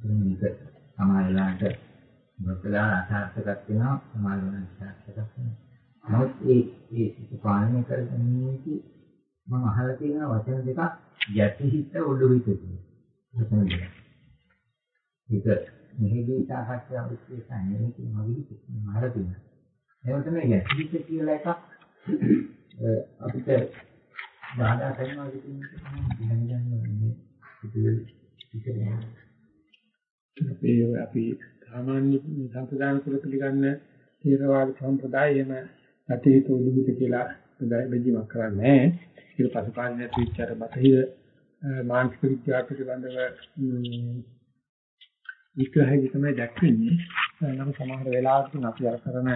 මේක සමාජලාට බොතලා අසාර්ථකක් වෙනවා සමාජලාට සාර්ථකක් වෙනවා. නමුත් ඒ ඒ සිත පාලනය කරගන්නේදී මම අහලා තියෙන වචන දෙකක් යටිහිත ඔළුවිත කියලා. වචන දෙක. ඒක මෙහිදී සාකච්ඡා විශ්ලේෂණය මේක මගේ මම අහලා තියෙනවා. ඒක තමයි යටිහිත කියලා එකක් අපිට බාධා කරනවා කියන එක දැනගන්න අපි අපි සාමාන්‍ය සම්ප්‍රදාන කුල පිළිගන්න තේරවාද සම්ප්‍රදායෙම අතීත උදුවිත කියලා බෙදීමක් කරන්නේ නැහැ. ඒක පසුකාලීන ත්‍රිචාර බතහිර මානසික විද්‍යාව පිළිබඳව විග්‍රහය තමයි දැක්වෙන්නේ. නම් සමහර වෙලාවට අපි අර කරන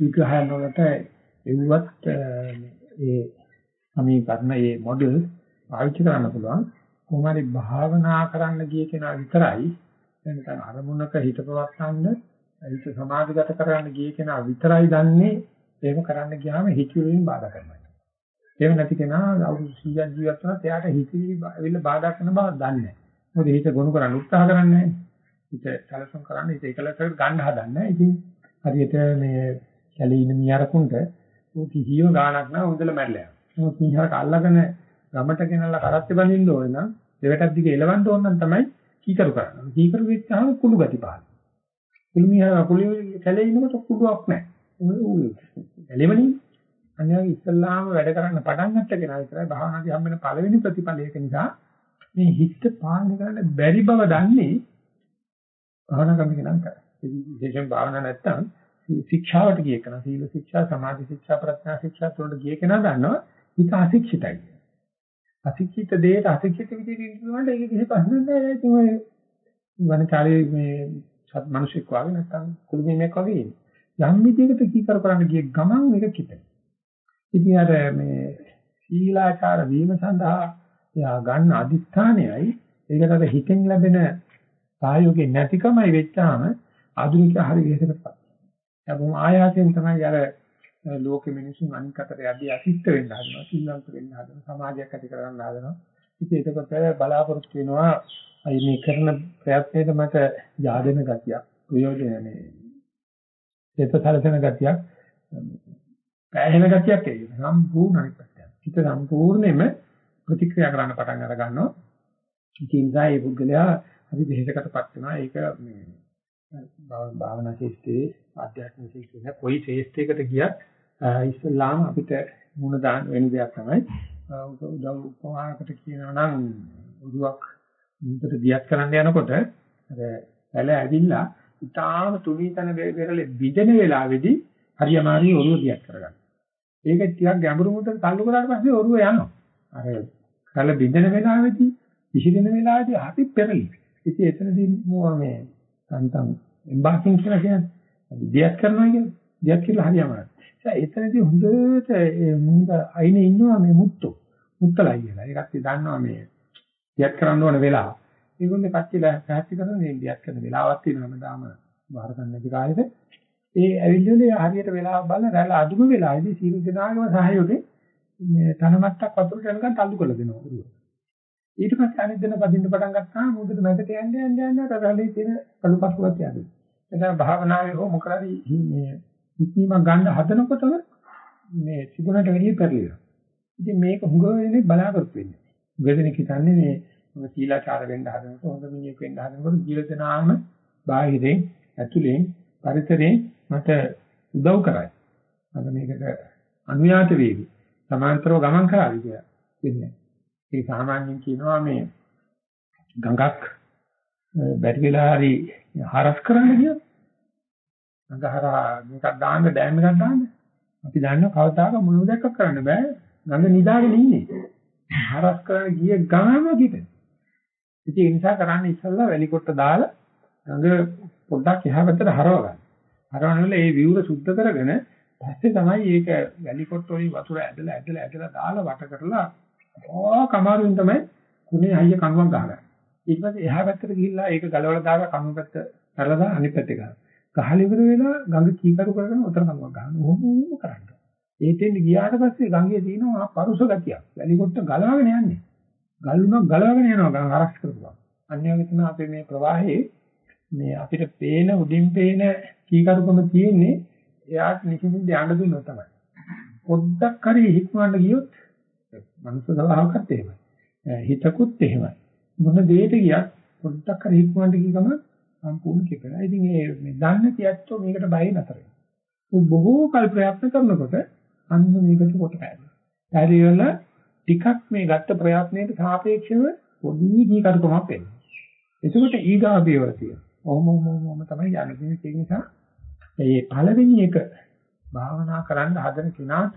විග්‍රහයන් වලට එව්වත් ඒ සමීකරණ ඒ මොඩල් පාවිච්චි කරන්න පුළුවන්. කොහොම හරි භාවනා කරන්න ගිය කෙනා විතරයි නැත්නම් අරමුණක හිත පවත්වන්න හිත සමාධිගත කරන්න ගිය කෙනා විතරයි දන්නේ එහෙම කරන්න ගියාම හිතවිලින් බාධා කරනවා. එහෙම නැති කෙනා අවුරුදු 100ක් ජීවත් වුණත් එයාට හිතවිලි ඇවිල්ලා බාධා කරන බව දන්නේ නැහැ. මොකද හිත ගොනු කරන්න උත්සාහ කරන්නේ නැහැ. හිත සැලසුම් කරන්න හිත එකලකට ගන්න හදන්නේ. ඉතින් හරියට මේ කැලේ ඉන්න මියරකුන්ට කිසියම් ගාණක් නැහැ උන්දල මැරලා යනවා. නමුත් මිනිහාට අල්ලගෙන ගමට ගෙනල්ලා කරත්තේ බඳින්න ඕන නම් දෙවටක් දිගේ එලවන්න ඕන නම් තමයි කීකරු කරන්නේ. කීකරු වෙච්චාම කුළු ගති පහළ. කුළු මිනිහා කුළු කැලේ ඉන්නකොට කුඩුවක් නැහැ. එළෙමනින් අනිවාර්ය ඉස්සල්ලාම වැඩ කරන්න පටන් ගන්න කෙනා විතරයි භාවනාදී හම්බ වෙන පළවෙනි ප්‍රතිඵල ඒක නිසා මේ හිත පාලනය කරන්න බැරි බව දන්නේ භාවනා කරන කෙනා කරා. විශේෂයෙන් භාවනා නැත්තම් ශික්ෂාවට ගිය කෙනා සීල ශික්ෂා සමාධි ශික්ෂා ප්‍රඥා ශික්ෂා තුනට ගිය කෙනා දන්නවා හිත අශික්ෂිතයි. අශික්ෂිත දෙයට අශික්ෂිත විදිහට ඉන්නවනේ ඒක කිසි ප්‍රශ්නයක් නැහැ. ඒක මේ වනචාලේ මේ සත් මිනිසෙක් වගේ නැත්තම් කුළුමිණෙක් වගේ ඉන්නේ. යම් විදිහකට කීකර කරන්න ගිය ගමන් මේක කිතයි. ඉතින් අර මේ සීලාචාර වීම සඳහා යා ගන්න අදිස්ථානයයි ඒකට අර හිතෙන් ලැබෙන සහයෝගය නැතිකමයි වෙච්චාම ආධුනික හරි වෙහෙසකටපත්. ඒකම ආයාසයෙන් තමයි අර ලෝකෙ මිනිසුන් අනික් අතට යදී අසිට වෙන්න හදනවා, සිල්වන්ත වෙන්න හදනවා, සමාජයක් ඇති කරගන්න හදනවා. ඉතින් ඒකකට බලාපොරොත්තු වෙනවා අයි මේ කරන ප්‍රයත්නයේ මට yaadena ගතියක්, ප්‍රයෝජන නේ. ඒකසලසන ගතියක්, පැහැෙන ගතියක් එයි. සම්පූර්ණ අනිත් පැත්තට. හිත සම්පූර්ණයෙන්ම ප්‍රතික්‍රියා කරන්න පටන් අර ගන්නවා. ඉතින් ඒ පුද්ගලයා හරි දෙහෙකටපත් වෙනවා. ඒක මේ භාවනා ශිෂ්ටයේ ආධ්‍යාත්මික ශිෂ්ටයේ කොයි ශේෂ්ඨයකට ගියත් ඉස්ලාම අපිට මුණ දාන වෙන දෙයක් තමයි උදව් උපමානකට කියනවා නම් උරුවක් මුදට දියත් කරන්න යනකොට අර පැල ඇවිල්ලා ඉතාලම තුනී තන වෙරළේ බිඳෙන වෙලාවේදී හරියමාරි ඔරුව දියත් කරගන්න. ඒක ටිකක් ගැඹුරු මුදට තල්ලු කරාට පස්සේ ඔරුව යනවා. අර කල බිඳෙන වෙලාවේදී විසිරෙන වෙලාවේදී හරි පෙරලි. ඉතින් එතනදී මේ සන්තම් එම්බාසින් කියලා කියන්නේ දියත් කරනවා කියන්නේ දියත් කියලා හරියමාරි. එතනදී හොඳට මුන්ද අයිනේ ඉන්නවා මේ මුත්තු. මුත්තලයි කියලා. ඒකත් දන්නවා මේ දියත් කරන්න ඕන වෙලාව. ඒගොල්ලෝ කච්චිලා පැහැදිලි කරන මේ දියත් කරන වෙලාවක් තියෙනවා දාම බාර ගන්න නැති කාලෙද. ඒ ඇවිල්ලුනේ හරියට වෙලාව බලලා රැළ අදුම වෙලාවේදී සීල දෙනාගම සහයෝගයෙන් මේ තනමත්තක් වතුරට යනකම් තල්ලු කරලා දෙනවා උරුව. ඊට පස්සේ අනිත් දෙන පදින්න පටන් ගත්තාම මුදට මැදට යන්න යන්න යන්න රැළේ තියෙන කළුපස්සුවක් යනවා. එතන භාවනාවේ හෝ මොකද මේ ඉක්මීමක් ගන්න හදනකොටම මේ තිබුණට වැඩිය පෙරලිලා. ඉතින් මේක හුඟ වෙන්නේ බලාපොරොත්තු වෙන්නේ. වෙදෙනෙක් හිතන්නේ මේ මොකද සීලාචාර වෙන්න හදනකොට හොඳ මිනිහෙක් වෙන්න හදනකොට ජීවිතනාම බාහිරෙන් ඇතුලෙන් පරිසරයෙන් මට උදව් කරයි. මම මේකට අනුයාත වේවි. සමාන්තරව ගමන් කරાવી කියලා. ඉන්නේ. ඒ සාමාන්‍යයෙන් කියනවා මේ ගඟක් බැරි වෙලා හරි හරස් කරන්න කියනවා. නගහරා මේකක් දාන්න ඩෑම් එකක් දාන්න. අපි දන්නවා කවදාක මොනව දැක්ක කරන්න බෑ. නඟ නිදාගෙන ඉන්නේ. හරස් කරන්න ගිය ගාම කිට. ඉතින් ඒ නිසා කරන්නේ ඉස්සල්ලා වැලි කොට දාලා නඟ පොඩ්ඩක් එහා පැත්තට හරව ගන්න. හරවනවල ඒ විවුර සුද්ධ කරගෙන පස්සේ තමයි ඒක වැලි කොට වලින් වතුර ඇදලා ඇදලා ඇදලා දාලා වට කරලා ඕ කමාරුවෙන් තමයි කුණේ අයිය කණුවක් ගහගන්නේ. ඊට පස්සේ එහා පැත්තට ගිහිල්ලා ඒක ගලවලා දාලා කණුව පැත්ත කරලා අනිත් පැත්තේ ගහනවා. ගහලා ඉවර වෙලා ගඟ කීකරු කරගෙන උතර කනුවක් ගන්න ඕම කරන්න. ඒතෙන් ගියාට පස්සේ ගඟේ තියෙනවා පරුස ගතියක්. වැලි කොට ගලවගෙන යන්නේ. ගල්ුණක් ගලවගෙන යනවා ගඟ ආරක්ෂ කරපුවා. අන්‍යවගේ තමයි අපේ මේ ප්‍රවාහයේ මේ අපිට පේන උඩින් පේන කීකරුකම තියෙන්නේ එයාට නිසින්ද යන්න දුන්නොත් තමයි. පොඩ්ඩක් හරි හික්මවන්න ගියොත් මනුස්ස සභාවකත් එහෙමයි. හිතකුත් එහෙමයි. මොන දෙයකට ගියත් පොඩ්ඩක් හරි හික්මවන්න ගිය ගමන් සම්පූර්ණ කිපෙනවා. ඉතින් මේ දන්න තියත්තෝ මේකට බය නැතර වෙනවා. බොහෝ කල් ප්‍රයත්න කරනකොට අන්න මේකට කොට පැහැදිලි. පරිවල ටිකක් මේ ගත්ත ප්‍රයත්නයට සාපේක්ෂව පොඩි කීකරුකමක් එනවා. එතකොට ඊගා පියවර තියෙනවා. ඔහොම ඔහොම තමයි යන්නේ. ඒ නිසා මේ පළවෙනි එක භාවනා කරන්න හදන කෙනාට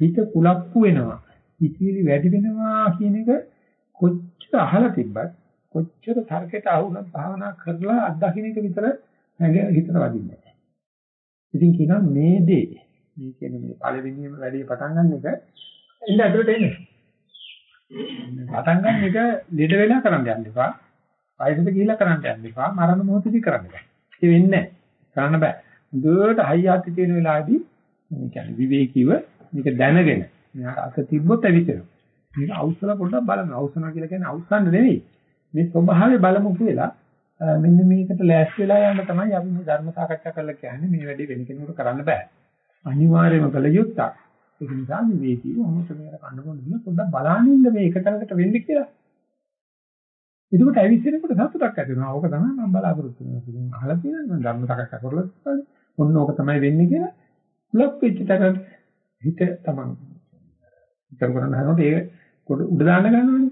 හිත කුලප්පු වෙනවා. හිතවිලි වැඩි වෙනවා කියන එක කොච්චර අහලා තිබ්බත් කොච්චර තර්කයට අහුනත් භාවනා කරලා අත්දකින්න එක විතර නැග හිතට වදින්නේ නැහැ. ඉතින් කියනවා මේ දේ මේ කියන්නේ මේ පළවෙනිම වැඩේ පටන් ගන්න එක ඉන්න ඇතුළට එන්නේ. පටන් ගන්න එක ලෙඩ වෙලා කරන්න යන්න එපා. වයසට ගිහිලා කරන්න යන්න එපා. මරණ මොහොතදී කරන්න බෑ. ඒ වෙන්නේ නැහැ. කරන්න බෑ. හොඳට හයියාති තියෙන වෙලාවේදී මේ කියන්නේ විවේකීව මේක දැනගෙන මෙයාට අත තිබ්බොත් ඇවිස්සෙනවා. මේක අවසල පොඩ්ඩක් බලන්න. අවසනවා කියලා කියන්නේ අවසන් නෙවෙයි. මේ ස්වභාවය බලමු කියලා මෙන්න මේකට ලෑස්ති වෙලා යන්න තමයි අපි මේ ධර්ම සාකච්ඡා කරලා කියන්නේ මේ වැඩේ වෙන කෙනෙකුට කරන්න බෑ. අනිවාර්යයෙන්ම කළ යුත්තක්. ඒක නිසා මේ වේදී මොහොත මේකට කන්න බොන්න දින පොඩ්ඩක් බලන්න ඉන්න මේ එක තැනකට වෙන්නේ කියලා. එතකොට ඇවිස්සෙනකොට සතුටක් ඇති වෙනවා. ඕක තමයි මම බලාපොරොත්තු වෙන්නේ. අහලා තියෙනවා මම ධර්ම සාකච්ඡා කරලා ඔන්න ඕක තමයි වෙන්නේ කියලා කුලප් වෙච්ච තැනට හිත තමන් හිතන කරන හරනකොට ඒක උඩ දාන්න ගන්නවනේ.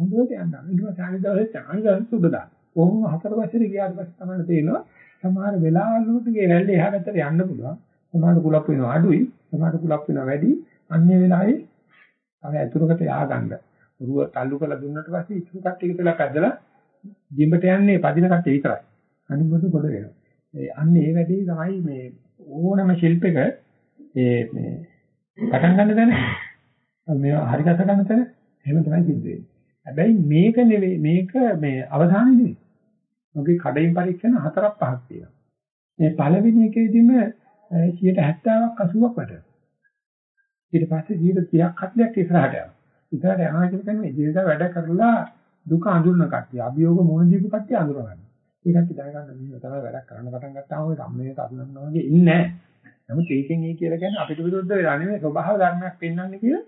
හොඳට යන්න. ඊට පස්සේ අනිත් දවසේ අනිත් උඩ දාන්න. කොහොම හතර පස්සේ ගියාට පස්සේ තමයි තේරෙනවා සමහර වෙලාවලට ගේ රැල්ල එහා පැත්තට යන්න පුළුවන්. සමහර කුලප් වෙනවා අඩුයි, සමහර කුලප් වෙනවා වැඩි. අන්නේ වෙලාවේ අර ඇතුළකට යා ගන්න. රුව තල්ලු කරලා දුන්නට පස්සේ ඉතුරු කට්ටිය කියලා පැදලා ජිම්බට යන්නේ පදින කට්ටිය විතරයි. අනිත් මොකද ගොඩ වෙනවා. ඒ අන්නේ ඒ වැඩේ තමයි මේ ඕනම ශිල්පයක ඒ මේ පටන් ගන්න තැන මේවා හරි ගත ගන්න තැන එහෙම තමයි සිද්ධ වෙන්නේ. හැබැයි මේක නෙවෙයි මේක මේ අවධානය නෙවෙයි. මොකද කඩින් පරීක්ෂණ හතරක් පහක් තියෙනවා. මේ පළවෙනි එකේදීම 70ක් 80ක් වටේ. ඊට පස්සේ 30ක් 40ක් ඉස්සරහට යනවා. ඉස්සරහට යනවා කියන්නේ ජීවිත වැඩ කරලා දුක අඳුරන කට්ටිය, අභියෝග මොන දීපු කට්ටිය අඳුර ගන්න. ඒකත් දැනගන්න මෙහෙම තමයි වැඩක් කරන්න පටන් ගත්තාම ඔය සම්මේලයට අඳුරනවා වගේ ඉන්නේ නැහැ. නමුත් ඒකෙන් ඒ කියලා කියන්නේ අපිට විරුද්ධ වෙලා නෙමෙයි ස්වභාව ධර්මයක් පෙන්වන්නේ කියලා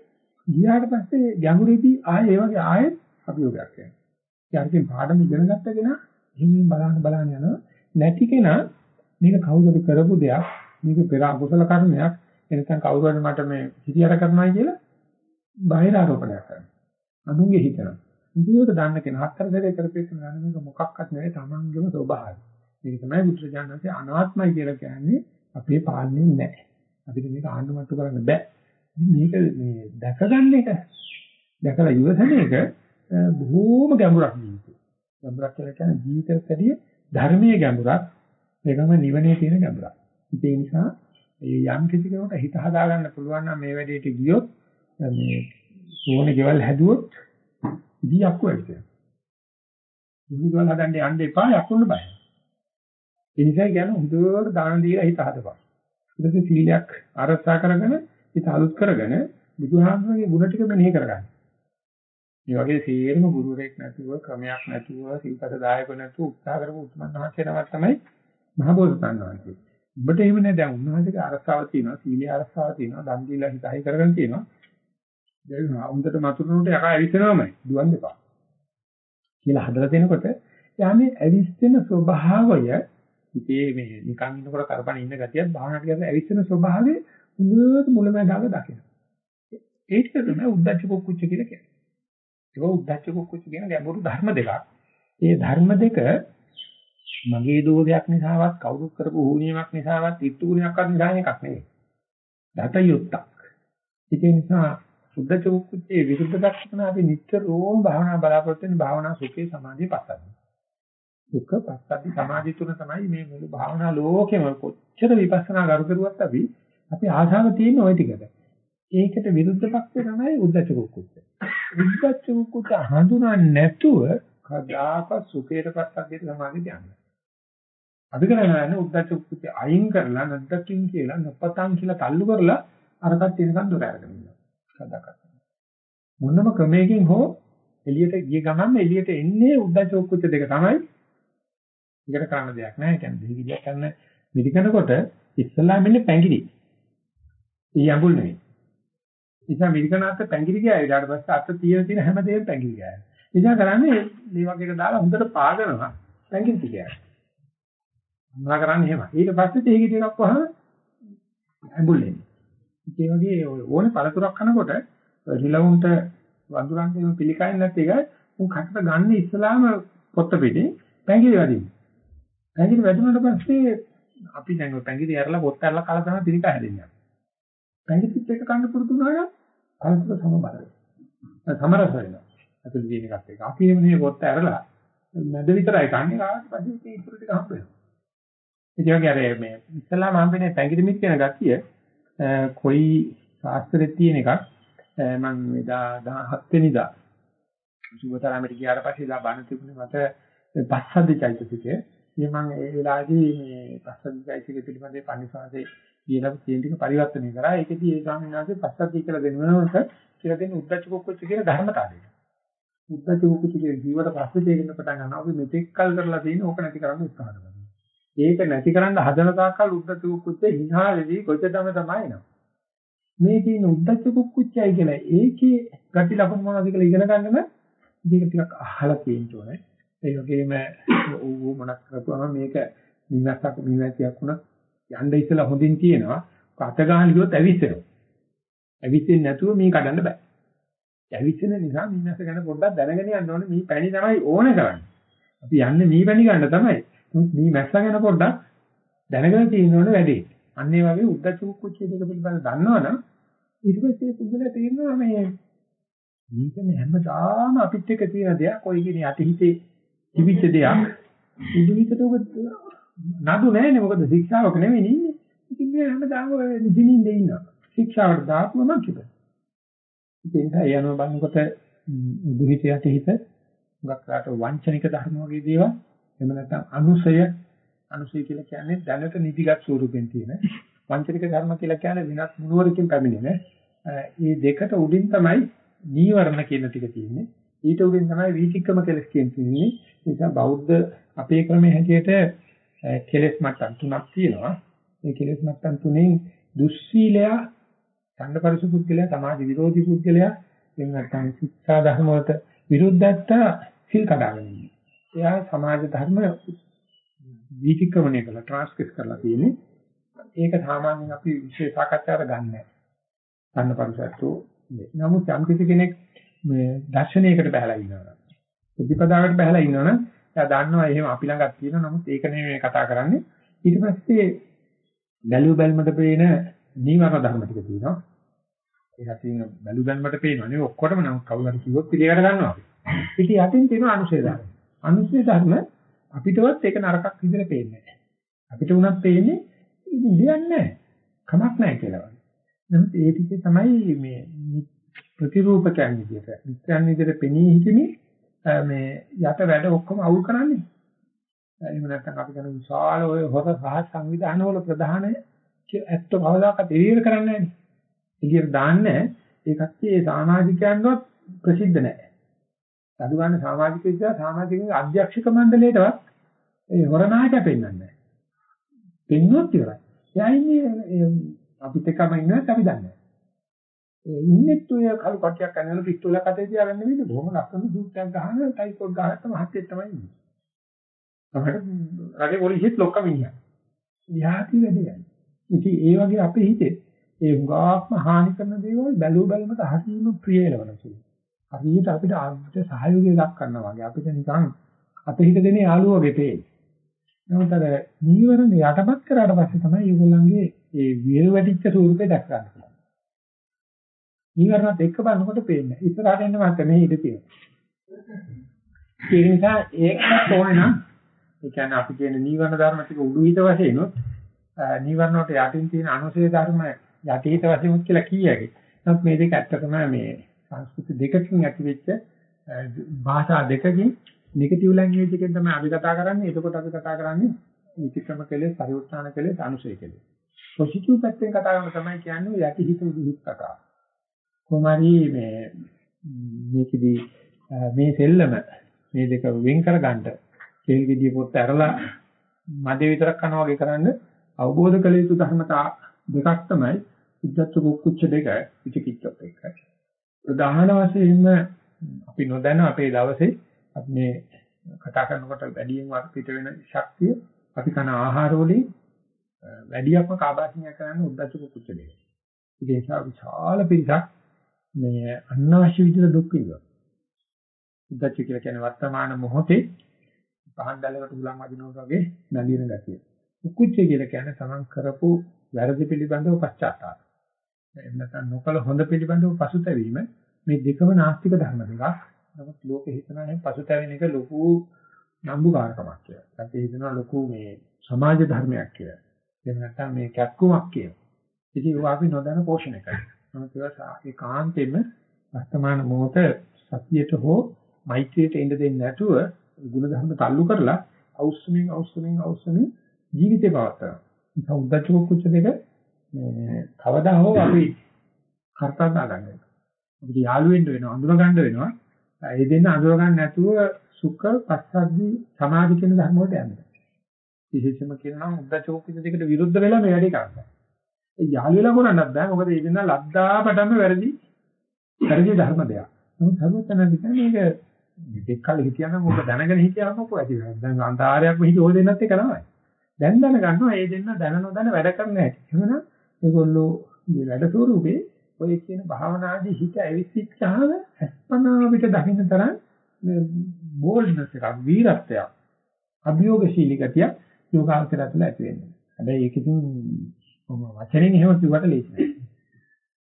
ගියාට පස්සේ ගැඹුරේදී ආයේ ඒ වගේ ආයෙත් අභියෝගයක් එනවා. ඊයන්කින් පාඩම ඉගෙන ගත්ත කෙනා හිමින් බලන්න බලන්න යනවා. නැති කෙනා මේක කවුරුද කරපු දෙයක් මේක පෙර අකුසල කර්මයක් එනකන් කවුරු හරි මට මේ හිතියට කරනවා කියලා බාහිර ආරෝපණයක් කරනවා. අඳුන්ගේ හිතනවා. ඉතින් දන්න කෙනා හතර සැරේ කරපේක නෑ මේක මොකක්වත් නෙවෙයි තමන්ගේම ස්වභාවය. මේක තමයි බුදුරජාණන්සේ අනාත්මයි කියලා කියන්නේ අපේ පාලනේ නැහැ. අපිට මේක ආණ්ඩුමට්ටු කරන්න බෑ. මේක මේ දැකගන්න එක දැකලා ඉවසන එක බොහෝම ගැඹුරක් ජීවිතේ. ගැඹුරක් කියලා කියන්නේ ජීවිතයේදී ධර්මීය ගැඹුරක් ඒකම නිවනේ තියෙන ගැඹුරක්. ඒ නිසා මේ යම් කිසි කෙනෙකුට හිත හදා ගන්න පුළුවන් නම් මේ වැඩේට ගියොත් මේ ඕනේ ගෙවල් හැදුවොත් ඉදී යක්කු වෙන්නේ. ඉදී ගෙවල් හදන්න යන්න එපා යක්කුන්න බය. ඒ නිසා කියන්නේ හොඳට දාන දීලා හිත හදපන්. ඊට පස්සේ සීලයක් ආරක්ෂා කරගෙන හිත අලුත් කරගෙන බුදුහාමුදුරගේ ගුණ ටික මෙනෙහි කරගන්න. මේ වගේ සීරම ගුරුවරයෙක් නැතුව ක්‍රමයක් නැතුව සිල්පද දායක නැතුව උත්සාහ කරපු උතුමන් වහන්සේ නමක් තමයි මහබෝසතාණන් වහන්සේ. ඔබට එහෙම නෑ දැන් උන්වහන්සේගේ අරසාව තියෙනවා සීලේ අරසාව තියෙනවා දන් දීලා හිතයි කරගෙන තියෙනවා. දැන් හොඳට මතුරුනට යකා ඇවිස්සනවමයි දුවන් දෙපා. කියලා හදලා දෙනකොට යන්නේ ඇවිස්සෙන ස්වභාවය හිතේ මේ නිකන් ඉන්නකොට කරපණ ඉන්න ගතියත් භාවනාවට ගියම ඇවිස්සෙන ස්වභාවය හොඳට මුලමඳාව දකින්න. ඒක තමයි උද්දච්ච කුක්කුච්ච කියලා කියන්නේ. ඒක උද්දච්ච කුක්කුච්ච කියන ගැඹුරු ධර්ම දෙකක්. ඒ ධර්ම දෙක මගේ දෝෂයක් නිසාවත් කවුරුත් කරපු හුනියමක් නිසාවත් ඉත්තු ගුණයක්වත් නිසා එකක් නෙවෙයි. දත යුක්තක්. ඒ නිසා උද්දච්ච කුක්කුච්චේ විරුද්ධ දක්ෂණ අපි නිතරම භාවනා බලාපොරොත්තු වෙන භාවනා සුඛේ සමාධිය පස්සද්ධි. දුක්ඛ පස්සද්ධි සමාධි තුන තමයි මේ මුළු භාවනා ලෝකෙම කොච්චර විපස්සනා කරු කරුවත් අපි අපි ආශාව තියෙන ওই ටිකට. ඒකට විරුද්ධ පක්ෂේ තමයි උද්දච්ච කුක්කුච්ච. උද්දච්ච කුක්කුච්ච හඳුනන්නේ නැතුව කදාක සුඛේටපත් අධ්‍යට සමාධිය යන්නේ. අපි කරන්නේ උද්දච්ච කුක්කුච්ච අයින් කරලා නැද්දකින් කියලා නොපතන් කියලා තල්ලු කරලා අරකට තියෙනකන් දොර අරගෙන ඉන්නවා. කදාක. මොනම ක්‍රමයකින් හෝ එළියට ගිය ගමන් එළියට එන්නේ උද්දච්ච කුච්ච දෙක තමයි. ඒකට කරන්න දෙයක් නැහැ. ඒ කියන්නේ දෙහිගියක් කරන මිරිකනකොට ඉස්සලාම ඉන්නේ පැංගිරි. ඊ අඟුල් නෙවෙයි. ඉතින් මිරිකනාත් පැංගිරි ගියා ඊට පස්සේ අත තියෙන තියෙන හැමදේම පැංගිරි ගියා. ඉතින් කරන්නේ මේ වගේ එක දාලා හොඳට පාගනවා පැංගිරි ටිකයක්. මොනවා කරන්නේ එහෙම. ඊට පස්සේ තේහි ටිකක් වහම ඇඹුල් එන්නේ. ඒ වගේ ඕනේ පළතුරක් කනකොට රිලවුන්ට වඳුරන්ට එහෙම පිළිකයින් නැති එක උන් කටට ගන්න ඉස්සලාම පොත්ත පිටින් පැංගිරි වදින්න. පැංගිරි වැදුනට පස්සේ අපි දැන් ඔය පැංගිරි ඇරලා පොත්ත ඇරලා කල තමයි පිළිකා හැදෙන්නේ. පැංගිරිත් එක කන්න පුරුදු වුණා නම් පළතුර සමබර වෙනවා. සමරස වෙනවා. අතුල් දින එකත් එක. අපි එන්නේ පොත්ත ඇරලා මැද විතරයි කන්නේ කාට පස්සේ ඉතුරු ටික හම්බ වෙනවා. ඒ වගේ අර මේ ඉස්සලාම හම්බෙන්නේ පැංගිරිමිත් කියන ගතිය කොයි ශාස්ත්‍රෙත් තියෙන එකක් මම එදා 17 වෙනිදා සුබතරාමට ගියාට පස්සේ ඉලා බණ තිබුණේ මට පස්සද්ධි චෛතසිකය. ඉතින් මම ඒ වෙලාවේදී මේ පස්සද්ධි චෛතසිකය පිළිබඳව පන්සිවාසේ කියලා තියෙන ටික පරිවර්තනය කරා. ඒකදී ඒ ස්වාමීන් වහන්සේ පස්සද්ධි කියලා දෙන වෙනකොට කියලා දෙන උද්දච්ච කුක්කුච්ච කියන ධර්මතාවය. උද්දච්ච කුක්කුච්ච කියන ජීවිත පස්සේ තේරෙන්න පටන් ගන්නවා. අපි මෙතෙක් කල් කරලා තියෙන ඕක නැති කරන්න උත්සාහ කරනවා. ඒක නැති කරන්න හදන තාක්කල් උද්දච්ච කුක්කුච්ච හිනා වෙවි කොච්චරම තමයි එනවා. මේ තියෙන උද්දච්ච කුක්කුච්චයි කියලා ඒකේ ගති ලක්ෂණ මොනවද කියලා ඉගෙන ගන්න නම් මේක ටිකක් අහලා තියෙන්න ඕනේ. ඒ වගේම ඌ මොනක් කරපුවම මේක නිවසක් නිවැතියක් වුණා යන්න ඉස්සලා හොඳින් තියෙනවා. අත ගන්න ගියොත් ඇවිස්සෙනවා. ඇවිස්සෙන්නේ නැතුව මේ කඩන්න බෑ. ඇවිස්සෙන නිසා මිනිස්ස ගැන පොඩ්ඩක් දැනගෙන යන්න ඕනේ. මේ පැණි තමයි ඕනේ කරන්නේ. අපි යන්නේ මේ පැණි ගන්න තමයි. මේ මැස්ස ගැන පොඩ්ඩක් දැනගෙන තියෙන්න ඕනේ වැඩේ. අන්න ඒ වගේ උද්දච්ච කුච්චේ දෙක පිළිබඳව දන්නවනම් ඊට පස්සේ පුදුලා තේරෙනවා මේ මේක හැමදාම අපිත් එක්ක තියෙන දෙයක්. ඔය කියන්නේ අතීතේ තිබිච්ච දෙයක්. ඉදිරියට උග නඩු නැහැනේ මොකද ශික්ෂාවක නෙවෙයි ඉන්නේ. ඉතින් මේ හැමදාම නිදිමින් දෙ ඉන්නවා. ශික්ෂාවට දාපුව නම් කිප. ඉතින් ඒ යනවා බලනකොට දුහිත යටි හිත ගක්කාට වංචනික ධර්ම වගේ දේවල් එහෙම නැත්නම් අනුසය අනුසය කියලා කියන්නේ දැනට නිදිගත් ස්වරූපෙන් තියෙන වංචනික ධර්ම කියලා කියන්නේ විනාශ මුනවරකින් පැමිණෙන මේ දෙකට උඩින් තමයි නීවරණ කියන ටික තියෙන්නේ ඊට උඩින් තමයි වීතික්‍රම කෙලස් කියන්නේ ඒ නිසා බෞද්ධ අපේ ක්‍රමයේ හැටියට කෙලස් මට්ටම් තුනක් තියෙනවා මේ කෙලස් මට්ටම් තුනෙන් දුස්සීලයා ඡන්දපරිසු පුද්ගලයා සමාජ විරෝධී පුද්ගලයා එහෙම නැත්නම් ශික්ෂා ධර්ම වලට විරුද්ධත්ත සිල් කඩාගෙන ඉන්නේ. එයා සමාජ ධර්ම විචක්‍රමණය කරලා ට්‍රාන්ස්ක්‍රිප් කරලා තියෙන්නේ. ඒක සාමාන්‍යයෙන් අපි විශේෂ සාකච්ඡාවට ගන්න නැහැ. ඡන්දපරිසත්තු නමුත් යම් කිසි කෙනෙක් මේ දර්ශනයකට බහලා ඉන්නවා. ප්‍රතිපදාවට බහලා ඉන්නවනම් එයා දන්නවා එහෙම අපි ළඟක් තියෙනවා. නමුත් ඒක නෙමෙයි කතා කරන්නේ. ඊට පස්සේ බැලු බැලමට පේන නීවරණ ධර්ම ටික තියෙනවා. ඒක තියෙන බැලු බැලමට පේනවා නේ ඔක්කොටම නම් කවුරු හරි කිව්වොත් පිළිගන්න ගන්නවා අපි. ඉතින් යටින් තියෙන අනුශේ ධර්ම. අනුශේ ධර්ම අපිටවත් ඒක නරකක් විදිහට පේන්නේ නැහැ. අපිට උනත් පේන්නේ ඉතින් දෙයක් නැහැ. කමක් නැහැ කියලා වගේ. නමුත් ඒ ටිකේ තමයි මේ ප්‍රතිරූපකයන් විදිහට විත්‍රාන් විදිහට පෙනී හිටිනේ මේ යට වැඩ ඔක්කොම අවුල් කරන්නේ. එහෙම නැත්නම් අපි කරන විශාල ඔය හොර සහ සංවිධානවල ප්‍රධාන ඇත්ත කවදාකවත් එළියට කරන්නේ නැහැ. එළියට දාන්නේ ඒකත් ඒ සමාජිකයන්වත් ප්‍රසිද්ධ නැහැ. අඩු ගන්න සමාජික විද්‍යාව සමාජිකගේ අධ්‍යක්ෂක මණ්ඩලයටවත් ඒ හොරනායක පෙන්වන්නේ නැහැ. පෙන්වුවොත් ඉවරයි. එයා ඉන්නේ අපිත් එක්කම ඉන්නත් අපි දන්නේ නැහැ. ඒ ඉන්නෙත් ඔය කළු කට්ටියක් අනන පිස්තෝලයක් අතේ තියාගන්න නෙමෙයි බොහොම ලස්සන දුක්යක් ගහන ටයිපෝඩ් ගහන්න මහත්යෙක් තමයි ඉන්නේ. තමයි රටේ පොලිසියත් ලොක්ක මිනිහා. යාති වැඩ යන්නේ. ඉතින් ඒ වගේ අපේ හිතේ ඒ උගාත්ම හානි කරන දේවල් බැලුව බැලමට හරිම ප්‍රිය වෙනවා කියලා. හරියට අපිට අපිට සහයෝගය දක්වනවා වගේ අපිට නිකන් අතහිත දෙන යාළුවෝ වගේ පේන්නේ. නමුත් අර නීවරණ යටපත් කරාට පස්සේ තමයි ඒගොල්ලන්ගේ ඒ විහෙල වැටිච්ච ස්වරූපේ දැක් ගන්න පුළුවන්. නීවරණත් එක්ක බලනකොට පේන්නේ. ඉස්සරහට එන්න මාත් මේ ඉඳ තියෙනවා. ඒ නිසා ඒකත් ඕනේ නම් ඒ කියන්නේ අපි කියන නීවරණ ධර්ම ටික උඩු හිත වශයෙන් උත් නීවරණ වලට යටින් තියෙන අනුශේධ ධර්ම යටිහිත වශයෙන් උත් කියලා කියයි. නමුත් මේ දෙක ඇත්තටම මේ සංස්කෘති දෙකකින් ඇතිවෙච්ච භාෂා දෙකකින් නෙගටිව් ලැන්ග්වේජ් එකෙන් තමයි අපි කතා කරන්නේ. එතකොට අපි කතා කරන්නේ විචක්‍රම කෙලෙස්, පරිවර්තන කෙලෙස්, අනුශේධ කෙලෙස්. පොසිටිව් පැත්තෙන් කතා කරන තමයි කියන්නේ යටිහිත විදිහට කතා. කොහොමරි මේ මේකදී මේ සෙල්ලම මේ දෙක වෙන් කරගන්න තෙල් ගෙඩිය පොත් ඇරලා මදේ විතරක් කනවා වගේ කරන්න අවබෝධ කළ යුතු ධර්මතා දෙකක් තමයි උද්දච්ච කුච්ච දෙක විචිකිච්ඡත් එක්ක. ප්‍රධාන වශයෙන්ම අපි නොදැන අපේ දවසේ අපි මේ කතා කරනකොට වැඩියෙන් පිට වෙන ශක්තිය අපි කන ආහාර වලින් වැඩියක්ම කාබාසිනිය කරන්නේ උද්දච්ච කුච්ච දෙක. ඒ නිසා විශාල පිරිසක් මේ අනවශ්‍ය විදිහට දුක් විඳිනවා. උද්දච්ච කියලා කියන්නේ වර්තමාන මොහොතේ පහන් දැලකට උලන් වදිනවා වගේ නැලින ගතිය. කුච්ච කියලා කියන්නේ තමන් කරපු වැරදි පිළිබඳව පශ්චාත්තාප. එහෙම නැත්නම් නොකල හොඳ පිළිබඳව පසුතැවීම මේ දෙකම නාස්තික ධර්ම දෙකක්. නමුත් ලෝකෙ හිතනවා නම් පසුතැවෙන එක ලොකු නම්බුකාරකමක් කියලා. ඒත් හිතනවා ලොකු මේ සමාජ ධර්මයක් කියලා. එහෙම නැත්නම් මේ කැක්කුමක් කියලා. ඉතින් ඒවා අපි නොදැන පෝෂණය කරනවා. නමුත් ඒවා ඒකාන්තයෙන්ම වර්තමාන මොහොත සතියට හෝ මෛත්‍රියට ඉඳ දෙන්නේ නැතුව ಗುಣධර්ම තල්ලු කරලා අවශ්‍යමින් අවශ්‍යමින් අවශ්‍යමින් ජීවිතේ පවත්වා. ඒක උද්දච්ච කුච්ච දෙක මේ කවදා හෝ අපි කර්තව්‍ය ගන්න වෙනවා. අපිට යාළු වෙන්න වෙනවා, අඳුර ගන්න වෙනවා. ඒ දෙන්න අඳුර ගන්න නැතුව සුඛ පස්සද්ධි සමාධි කියන ධර්ම වලට යනවා. විශේෂයෙන්ම කියනවා උද්දච්ච කුච්ච දෙකට විරුද්ධ වෙලා මේ වැඩේ කරනවා. ඒ යාළු වෙලා කරන්නත් බෑ. මොකද ඒ දෙන්න ලද්දාපටම වැරදි වැරදි ධර්ම දෙයක්. නමුත් සර්වතනදි කියන්නේ මේක දෙකල් හිතියනම් ඔබ දැනගෙන හිතියනම් මොකෝ ඇති වෙනවා. දැන් අන්තාරයක් මෙහි ඔය දෙන්නත් එක තමයි. දැන් දැනගන්නවා මේ දෙන්න දැන නොදැන වැඩ කරන්න ඇති. එහෙනම් ඒගොල්ලෝ මේ වැඩ ස්වරූපේ ඔය කියන භාවනාදී හිත ඇවිස්සිච්චාම අස්පනා පිට දකින්න තරම් බෝල්ඩ්නස් එකක් වීරත්වයක් අභියෝගශීලී ගතිය යෝගාවචරය තුළ ඇති වෙනවා. හැබැයි ඒක ඉතින් වචනෙන් එහෙම කිව්වට ලේසි නෑ.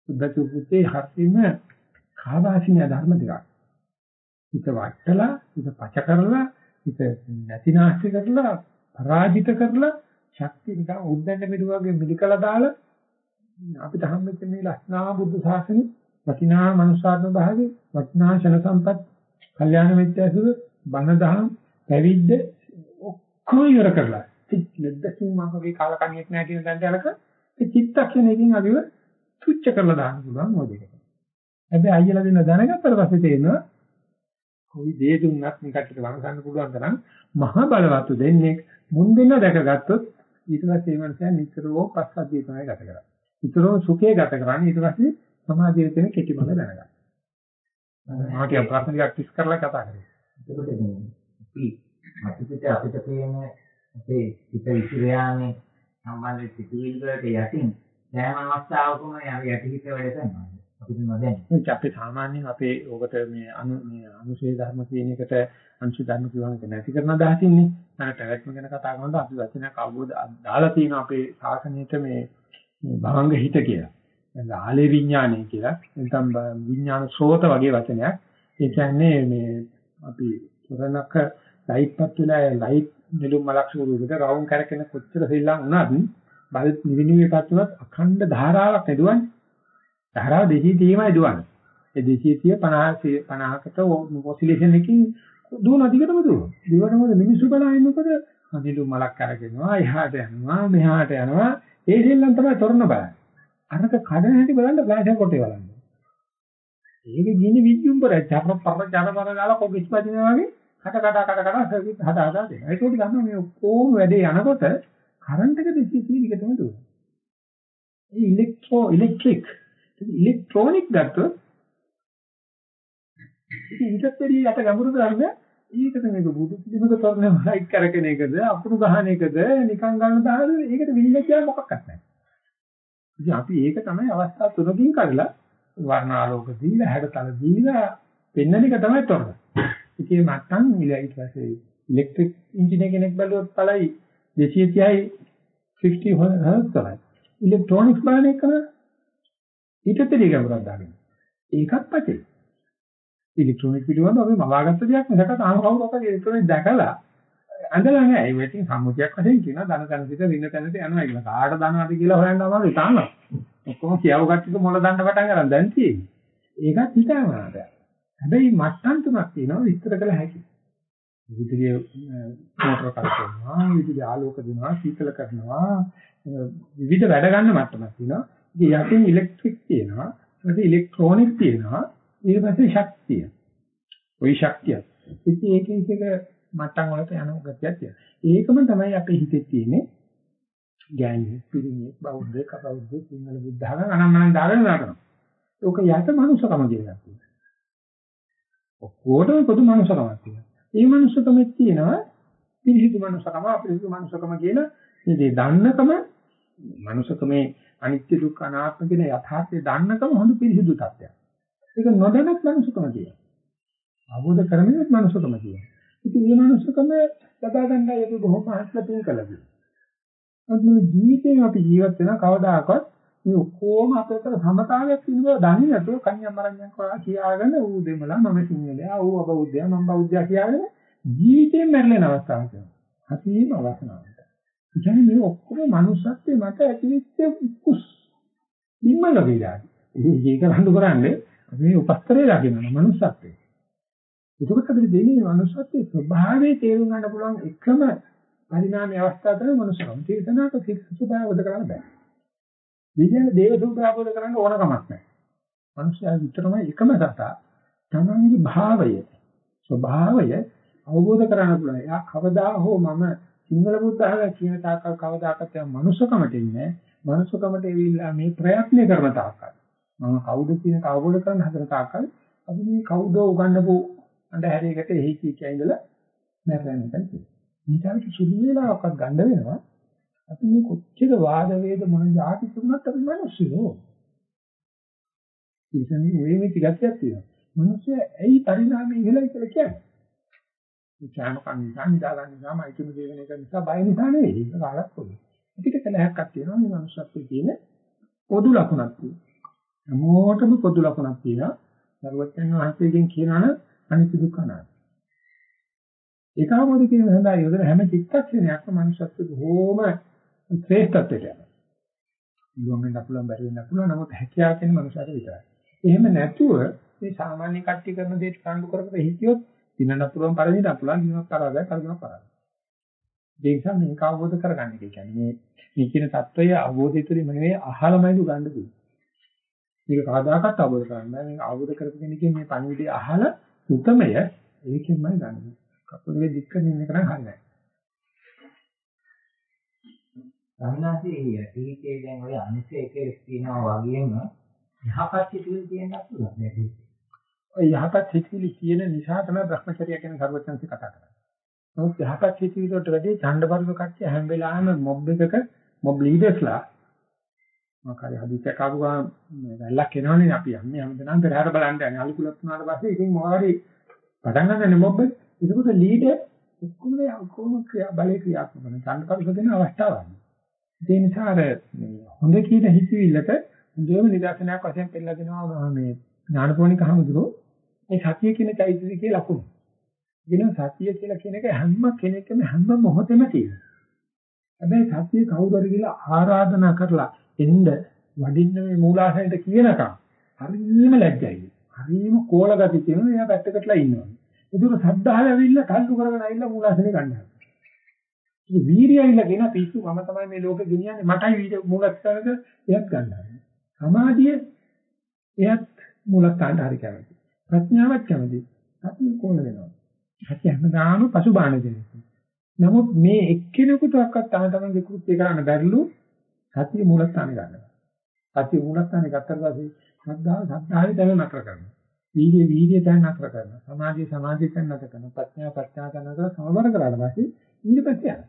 සුද්ධ චුප්පේ හර්තිම කාදාසිනිය ධර්ම දෙකක්. හිත වටලා, හිත පච කරලා, හිත නැතිනාශය කරලා, පරාජිත කරලා ශක්තිය නිකන් උද්දැන්න මිදුවාගේ මිලිකලා දාලා අපිට හම්බෙච්ච මේ ලක්නා බුද්ධ ශාසනෙ වටිනා මනුෂ්‍යාත්ම භාවයේ වටිනා ශන සම්පත්, කල්යාණ මිත්‍යාසුර, බණ දහම්, පැවිද්ද ඔක්කොම ඉවර කරලා ලෙද්දකින් මම වගේ කාලකණියෙක් නැහැ කියන දැනට යනක ඒ චිත්තක්ෂණයකින් අදිව තුච්ච කරලා දාන්න පුළුවන් මොදේකට. හැබැයි අයියලා දෙන්න දැනගත්තට පස්සේ තේරෙනවා කොයි දේ දුන්නත් මේකට වංගන්න පුළුවන් තරම් මහා බලවත් දෙන්නේ මුන් දෙන්න දැකගත්තොත් ඊට පස්සේ මේ මනුස්සයා නිතරම පස්සද්ධිය තමයි ගත කරන්නේ. නිතරම සුඛේ ගත කරන්නේ ඊට පස්සේ සමාජයේ තියෙන කෙටි බල දැනගන්න. මම කිය ප්‍රශ්න ටිකක් ටිස් කරලා කතා කරේ. එතකොට මේ අපි අපිට අපිට පේන අපේ හිත විසිරයානේ සම්බන්ධ සිතුවිලි වලට යටින් සෑම අවස්ථාවකම යටි හිත වැඩ කරනවා. අපිට නොදැන. අපි සාමාන්‍යයෙන් අපේ ඔකට මේ අනු මේ අනුශේධ ධර්ම කියන එකට අනුශේධ ධර්ම කියවන එක නැති කරන අදහසින්නේ. අර පැවැත්ම ගැන කතා කරනකොට අපි වචනයක් අවබෝධ දාලා තියෙන අපේ ශාසනයට මේ භවංග හිත කියලා. දැන් ආලේ විඥානය කියලා. නැත්නම් විඥාන ශ්‍රෝත වගේ වචනයක්. ඒ කියන්නේ මේ අපි තොරණක ලයිට්පත් වෙලා ලයිට් නෙළුම් මලක් ස්වරූපයකට රවුම් කරගෙන කොච්චර සෙල්ලම් වුණත් බල් නිවිනිවිපත් වුණත් අඛණ්ඩ ධාරාවක් නෙදුවන්නේ. ධාරාව 230මයි දුවන්නේ. ඒ 230 50 50කට ඔසිලේෂන් එකකින් දුවන දිගටම දුවනවා. දිවට මොකද මිනිස්සු බලන්නේ මොකද? අනිලු මලක් අරගෙනවා, එහාට යනවා, මෙහාට යනවා. ඒ දෙල්ලන් තමයි තොරණ බලන්නේ. අරක කඩන හැටි බලන්න ෆ්ලෑෂර් කොටේ බලන්න. ඒක ගිනි විද්‍යුම්බර චර පර චර පර ගාලා කොකිස් පදිනවා වගේ කට කට කට කට සර්කිට් හදා හදා දෙනවා. ඒක උඩ ගන්න මේ ඔක්කොම වැඩේ යනකොට කරන්ට් එක 230 දිගටම දුවනවා. ඒ ඉලෙක්ට්‍රෝ ඉලෙක්ට්‍රික් ඉලෙක්ට්‍රොනික ගත්තොත් ඉතින් ඊටත් වැඩි යට ගැඹුරු ධර්ම ඒකට මේක බුදු පිළිමක තරණ ලයික් කරගෙන එකද අපුරු ගහන එකද නිකන් ගන්න දාන ඒකට විලිල කියලා මොකක්වත් නැහැ. ඉතින් අපි ඒක තමයි අවස්ථා තුනකින් කරලා වර්ණාලෝක දීලා හැඩතල දීලා පෙන්වන එක තමයි තොරණ. ඉතින් මත්තන් ඊට පස්සේ ඉලෙක්ට්‍රික් ඉන්ජිනේර කෙනෙක් බැලුවොත් පළයි 230යි 50 හර්ට්ස් තමයි. ඉලෙක්ට්‍රොනික්ස් බලන එක ඊටත් දෙය ගැඹුරක් දාගෙන. ඒකත් පචේ. ඉලෙක්ට්‍රොනික පිළිබඳව අපි මවාගත්ත දෙයක් නෙවෙයි. තාම කවුරුත් ඉලෙක්ට්‍රොනික දැකලා ඇඳලා නැහැ. ඒ වෙටින් සම්මුතියක් වශයෙන් කියනවා ධන තැන සිට වින්න තැනට යනවා කියලා. කාට ධනවද කියලා හොයන්න අමාරුයි තාම. ඔක්කොම කියව ගත්තට මොළ දන්න පටන් ගන්න දැන් තියෙන්නේ. ඒකත් හිතාමාරය. හැබැයි මට්ටම් තුනක් තියෙනවා විස්තර කළ හැකි. විදුලිය මෝටර කරනවා, විදුලිය ආලෝක දෙනවා, සීතල කරනවා, විවිධ වැඩ ගන්න මට්ටමක් තියෙනවා. ඉතින් යටින් ඉලෙක්ට්‍රික් තියෙනවා, ඊට ඉලෙක්ට්‍රොනික තියෙනවා, ඊට පස්සේ ශක්තිය. ওই ශක්තිය. ඉතින් ඒක එක මට්ටම් වලට යන ගතියක් තියෙනවා. ඒකම තමයි අපේ හිතේ තියෙන්නේ. ගෑණි, පිරිමි, බෞද්ධ, කබෞද්ධ, සිංහල බුද්ධ ආගම අනම්මනම් දාගෙන නටනවා. ඒක යට මනුස්සකම කියලා කියනවා. ඔක්කොටම පොදු මනුස්සකමක් තියෙනවා. ඒ මනුස්සකමෙත් තියෙනවා පිරිසිදු මනුස්සකම, අපිරිසිදු මනුස්සකම කියලා මේ දේ දන්නකම මනුස්සකමේ අනිත්‍ය දුක්ඛ අනාත්ම කියන යථාර්ථය දන්නකම හොඳ පිරිසිදු තත්ත්වයක්. ඒක නොදැනත් මනුස්සකම කියනවා. අවබෝධ කරගන්නත් මනුස්සකම කියනවා. ඉතින් මේ මනුස්සකම ලබා ගන්නයි අපි බොහොම අහස්ලකින් කළා. අද මේ ජීවිතේ අපි ජීවත් වෙන කවදාකවත් මේ ඔක්කොම අපේ අතර සමතාවයක් තියෙන බව දන්නේ නැතුව කන්‍යම් මරණ්‍යම් කරා කියාගෙන ඌ දෙමළ මම සිංහලයා ඌ අබෞද්ධයා මම බෞද්ධයා කියාගෙන ජීවිතේ මැරෙන අවස්ථාවක් තියෙනවා. හතිම අවස්ථාවක්. ඒ කියන්නේ මේ ඔක්කොම manussත්වයේ මත ඇතිවෙච්ච කුස් නිම්මල වේලා. ඒක රණ්ඩු කරන්නේ මේ උපස්තරේ ලාගෙන manussත්වයේ. එතකොට අපිට දෙන්නේ manussත්වයේ ස්වභාවයේ තේරුම් ගන්න පුළුවන් එකම පරිණාමයේ අවස්ථාව තමයි මනුස්සකම. චේතනාක සිසුභාවද කරන්න බෑ. විද්‍යාව දේව සූත්‍රාපෝද කරන්න ඕන කමක් නැහැ. මනුස්සයා විතරමයි එකම සතා තමන්ගේ භාවය ස්වභාවය අවබෝධ කරගන්න පුළුවන්. එයා කවදා හෝ මම සිංහල බුද්ධ ආගම කියන තාක්කල් කවදාකවත් එයා මනුස්සකමට ඉන්නේ මනුස්සකමට එවිලා මේ ප්‍රයත්න කරන තාක්කල් මම කවුද කියන අවබෝධ කරගන්න හදන තාක්කල් අපි මේ කවුද උගන්නපු අඳුරයකට එහි කී කියඳලා මැරෙන්න තියෙනවා. ඊට සුළු වේලාවක්වත් ගන්න වෙනවා. අපි මේ කොච්චර වාද වේද මොන જાති තිබුණත් අපි මිනිස්සුෝ. ඉතින් මේ මේ ටිකක් තියෙනවා. මිනිස්සු ඇයි පරිණාමය ඉහළයි කියලා කියන්නේ? මේ ඡාම කන්නේ නිදා ගන්න නිසා මයිතුම දේවන එක නිසා බය නිසා නෙවෙයි. ඒක කාලක් පොඩි. අපිට කලහයක්ක් තියෙනවා මේ මනුස්සත්වයේ තියෙන පොදු ලක්ෂණක් තියෙනවා. හැමෝටම පොදු ලක්ෂණක් තියෙනවා. සර්වඥ වහන්සේගෙන් කියනවනම් අනිත්‍ය දුක්ඛ අනාත්ම. ඒක අවබෝධ කිරීම සඳහා යොදන හැම චිත්තක්ෂණයක්ම මනුෂ්‍යත්ව බොහෝම ශ්‍රේෂ්ඨත්වයට යනවා. ඊළඟ වෙන්න පුළුවන් බැරි වෙන්න පුළුවන් නමුත් හැකියාව කියන්නේ මනුෂයාට විතරයි. එහෙම නැතුව මේ සාමාන්‍ය කට්ටි කරන දේට කාණ්ඩු කරකට හිතියොත් දිනන්න පුළුවන් පරිදි නපුලන් දිනක් කරාදයි කරගෙන කරා. ඒ නිසා මේක අවබෝධ කරගන්න එක කියන්නේ මේ මේ කියන தত্ত্বය අවබෝධය තුළින් නෙවෙයි අහලමයි දුගන්න දුන්නේ. මේක කවදාකවත් අවබෝධ කරන්න බෑ. මේක අවබෝධ කරපු කෙනකින් මේ පණිවිඩය අහලා උතමය ඒකෙන්මයි ගන්නෙ. කපුගේ දික්කනේ මේක නම් හරියන්නේ. සම්නාසී ඊටේ දැන් ඔය අනිත්‍ය එකේ තියෙනවා වගේම යහපත් සිතුවිලි තියෙනත් පුළුවන් නේද? ඔය යහපත් සිතුවිලි තියෙන නිසා තමයි Brahmacharya කියන සර්වඥන්සේ කතා කරන්නේ. නමුත් යහපත් සිතුවිලි වලට වැඩි ඡණ්ඩපරිසු කට්ටිය හැම වෙලාවෙම මොබ් එකක මොබ් ලීඩර්ස්ලා මොකද හදිස්සියක් ආපු ගමන් වැල්ලක් එනවනේ අපි යන්නේ හැමදේම පෙරහැර බලන්න යන්නේ අලුකුලත් වුණාට පස්සේ ඉතින් මොනවාරි පටන් ගන්නනේ මොබ් එක. ඒකෝට ලීඩර් ඔක්කොම ඔක්කොම ක්‍රියා බලේ ක්‍රියාත්මක වෙන ඡණ්ඩපරිසු දෙන අවස්ථාවක්. ඒ නිසා අර හොඳ කියන හිතවිල්ලට හොඳම නිදර්ශනයක් වශයෙන් පෙන්නලා දෙනවා මේ ඥානපෝනික හමුදුරෝ මේ සතිය කියන চৈতසිකයේ ලකුණු. කියනවා සතිය කියලා කියන එක හැම කෙනෙක්ම හැම මොහොතෙම තියෙනවා. හැබැයි සතිය කවුරු හරි කියලා ආරාධනා කරලා එන්න වඩින්න මේ මූලාශ්‍රයට කියනකම් හරිම ලැජ්ජයි. හරිම කෝල ගති තියෙනවා. එයා පැත්තකටලා ඉන්නවා. ඒක සද්ධාව ඇවිල්ලා කල්ලු කරගෙන ඇවිල්ලා මූලාශ්‍රේ ගන්නවා. ඉතින් වීර්යයිලා කියන පිස්සු මම තමයි මේ ලෝකෙ ගෙනියන්නේ මටයි වීර්ය මූලස්ථානක එයත් ගන්නවා. සමාධිය එයත් මූලස්ථානට හරි කැමති. ප්‍රඥාවත් කැමති. අපි කොහොම වෙනවද? අපි හැමදාම පසුබාහන දෙන්නේ. නමුත් මේ එක්කෙනෙකුටවත් තම තමන්ගේ කෘත්‍ය කරන්න බැරිලු සතිය මූලස්ථානෙ ගන්නවා. සතිය මූලස්ථානෙ ගත්තට පස්සේ ශ්‍රද්ධාව ශ්‍රද්ධාවේ දැන නතර කරනවා. වීර්ය වීර්ය දැන නතර කරනවා. සමාධිය සමාධිය දැන නතර කරනවා. ප්‍රඥා ප්‍රඥා දැන නතර සමබර කරලා පස්සේ ඊට පස්සේ යනවා.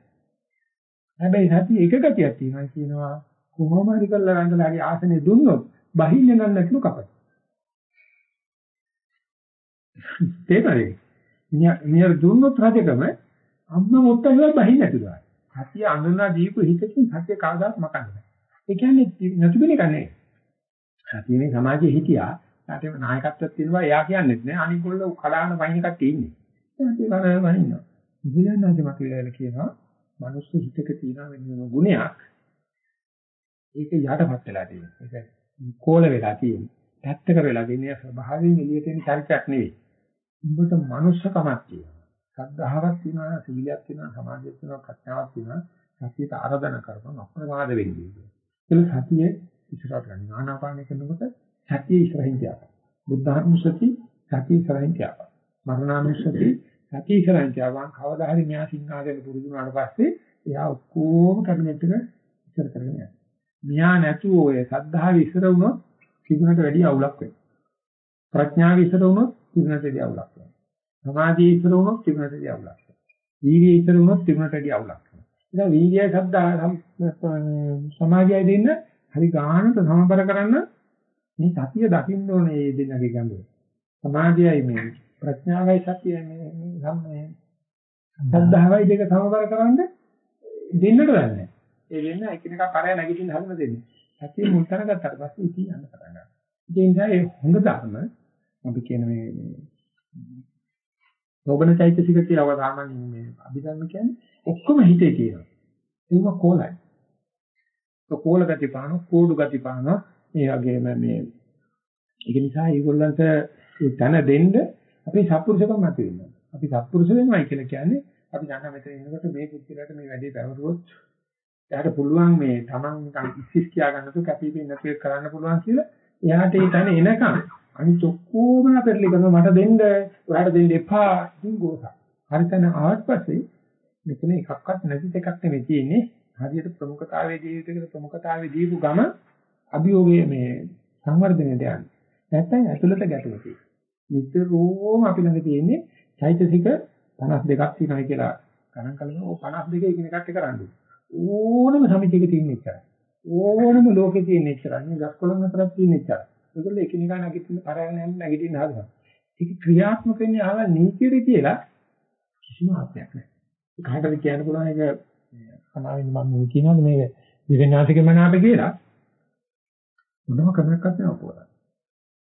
හැබැයි සතිය එක ගතියක් තියෙනවා කියනවා කොහොම හරි කරලා රංගලා හරි ආසනේ දුන්නොත් බහින්න නම් නැතුණු කපයි. තේරෙන්නේ? නියර දුන්නොත් රජකම අම්ම මොට්ට හිවා බහින්න නැතුණා. සතිය අඳුනා දීපු හිතකින් සතිය කවදාත් මකන්නේ නැහැ. ඒ කියන්නේ නැතුබෙන එක නෙවෙයි. සතියේ සමාජයේ හිටියා ඊට නායකත්වයක් තියෙනවා එයා කියන්නේත් නෑ අනිත් ගොල්ලෝ කලාන වහින කට්ටිය ඉන්නේ. ඒ කරේ වහිනවා. ඉතින් නැද්ද මට වෙලාවල කියනවා මනුස්ස හිතක තියෙන වෙනම ගුණයක් ඒක යටපත් වෙලා තියෙනවා. ඒක කෝල වෙලා තියෙනවා. පැත්තක වෙලා තියෙන ස්වභාවයෙන් එළියට එන චරිතයක් නෙවෙයි. උඹට මනුස්සකමක් තියෙනවා. සද්ධාවක් තියෙනවා, සීලයක් තියෙනවා, සමාධියක් තියෙනවා, ප්‍රඥාවක් තියෙනවා. සතියට ආරාධනා කරපන් අප්‍රමාද වෙන්නේ. ඒක සතියේ ඉස්සරහට ගන්න. ආනාපානය කරනකොට සතිය ඉස්සරහින් තියාගන්න. බුද්ධානුස්සති සතිය ඉස්සරහින් තියාගන්න. මරණානුස්සති සති ඉස්සරහින් තියාවන් කවදා හරි මෙයා සිංහාසයෙන් පුරුදු වුණාට පස්සේ එයා ඔක්කොම කැබිනට් එක ඉස්සර කරගෙන යනවා. මෙයා නැතුව ඔය සද්ධාව ඉස්සර වුණොත් කිදුනට වැඩි අවුලක් වෙනවා. ප්‍රඥාව ඉස්සර වුණොත් කිදුනට වැඩි අවුලක් වෙනවා. සමාධිය ඉස්සර වුණොත් කිදුනට වැඩි අවුලක් වෙනවා. වීර්යය ඉස්සර වුණොත් කිදුනට වැඩි අවුලක් වෙනවා. ඉතින් වීර්යය සද්ධා සමාධියයි දෙන්න හරි ගානට සමබර කරන්න මේ සතිය දකින්න ඕනේ මේ දෙන්නගේ ගැඹුර. සමාධියයි මේ ප්‍රඥාවයි සතියයි මේ සම්මේ සද්ධාවයි දෙක සමබර කරන්න දෙන්නට බෑ. ඒ වෙන්න එකිනෙකා කරය නැගිටින්න හදන දෙන්නේ. සතිය මුල් තැන ගත්තාට පස්සේ ඉති යන්න පටන් ගන්නවා. ඒ නිසා ඒ හොඳ ධර්ම අපි කියන මේ රෝගණ චෛතසික කියලා සාමාන්‍යයෙන් මේ අභිධර්ම කියන්නේ ඔක්කොම හිතේ තියෙනවා. ඒක කොලයි. ඒ කොල ගති පාන, කෝඩු ගති පාන මේ වගේම මේ ඒක නිසා ඒගොල්ලන්ට තන දෙන්න අපි සත්පුරුෂකම් මත වෙනවා. අපි සත්පුරුෂ වෙනවයි කියලා කියන්නේ අපි දන්න මෙතන ඉන්නකොට මේ පුද්ගලයාට මේ වැඩේ පැවරුවොත් එයාට පුළුවන් මේ Taman නිකන් ඉස්සිස් කියා ගන්නතු කැපිපෙන්නේ නැතුව කරන්න පුළුවන් කියලා එයාට ඒ තැන එනකම් අනිත් ඔක්කොම පෙරලි කරනවා මට දෙන්න ඔයාලට දෙන්න එපා ඉතින් ගෝසා. හරි තැන ආවට පස්සේ මෙතන එකක්වත් නැති දෙකක් නෙවෙයි තියෙන්නේ හරියට ප්‍රමුඛතාවයේ ජීවිතයකට ප්‍රමුඛතාවයේ දීපු ගම අභියෝගයේ මේ සංවර්ධනයට යන්නේ. නැත්නම් ඇතුළත ගැටුම තියෙනවා. නිතරම අපි ළඟ තියෙන්නේ චෛතසික 52ක් තියෙනවා කියලා ගණන් කළා. ඔය 52 එකිනෙකට එක රණ්ඩු. ඕනම සමිතියක තියෙන ඉච්චරයි. ඕනම ලෝකේ තියෙන ඉච්චරයි. මේ ගස්කොළන් අතරක් තියෙන ඉච්චරයි. ඒගොල්ලෝ එකිනෙකා නැගිටින්න කරගෙන යන්න නැගිටින්න හදනවා. ඒක ක්‍රියාත්මක වෙන්නේ අහලා නීතියට කියලා කිසිම ආත්මයක් නැහැ. කාටද කියන්න පුළුවන් ඒක සමාවෙන්න මම කියනවාද මේ දිවෙනාසික මනාප කියලා මොනම ක්‍රමයක්වත් නෑ අපෝලා.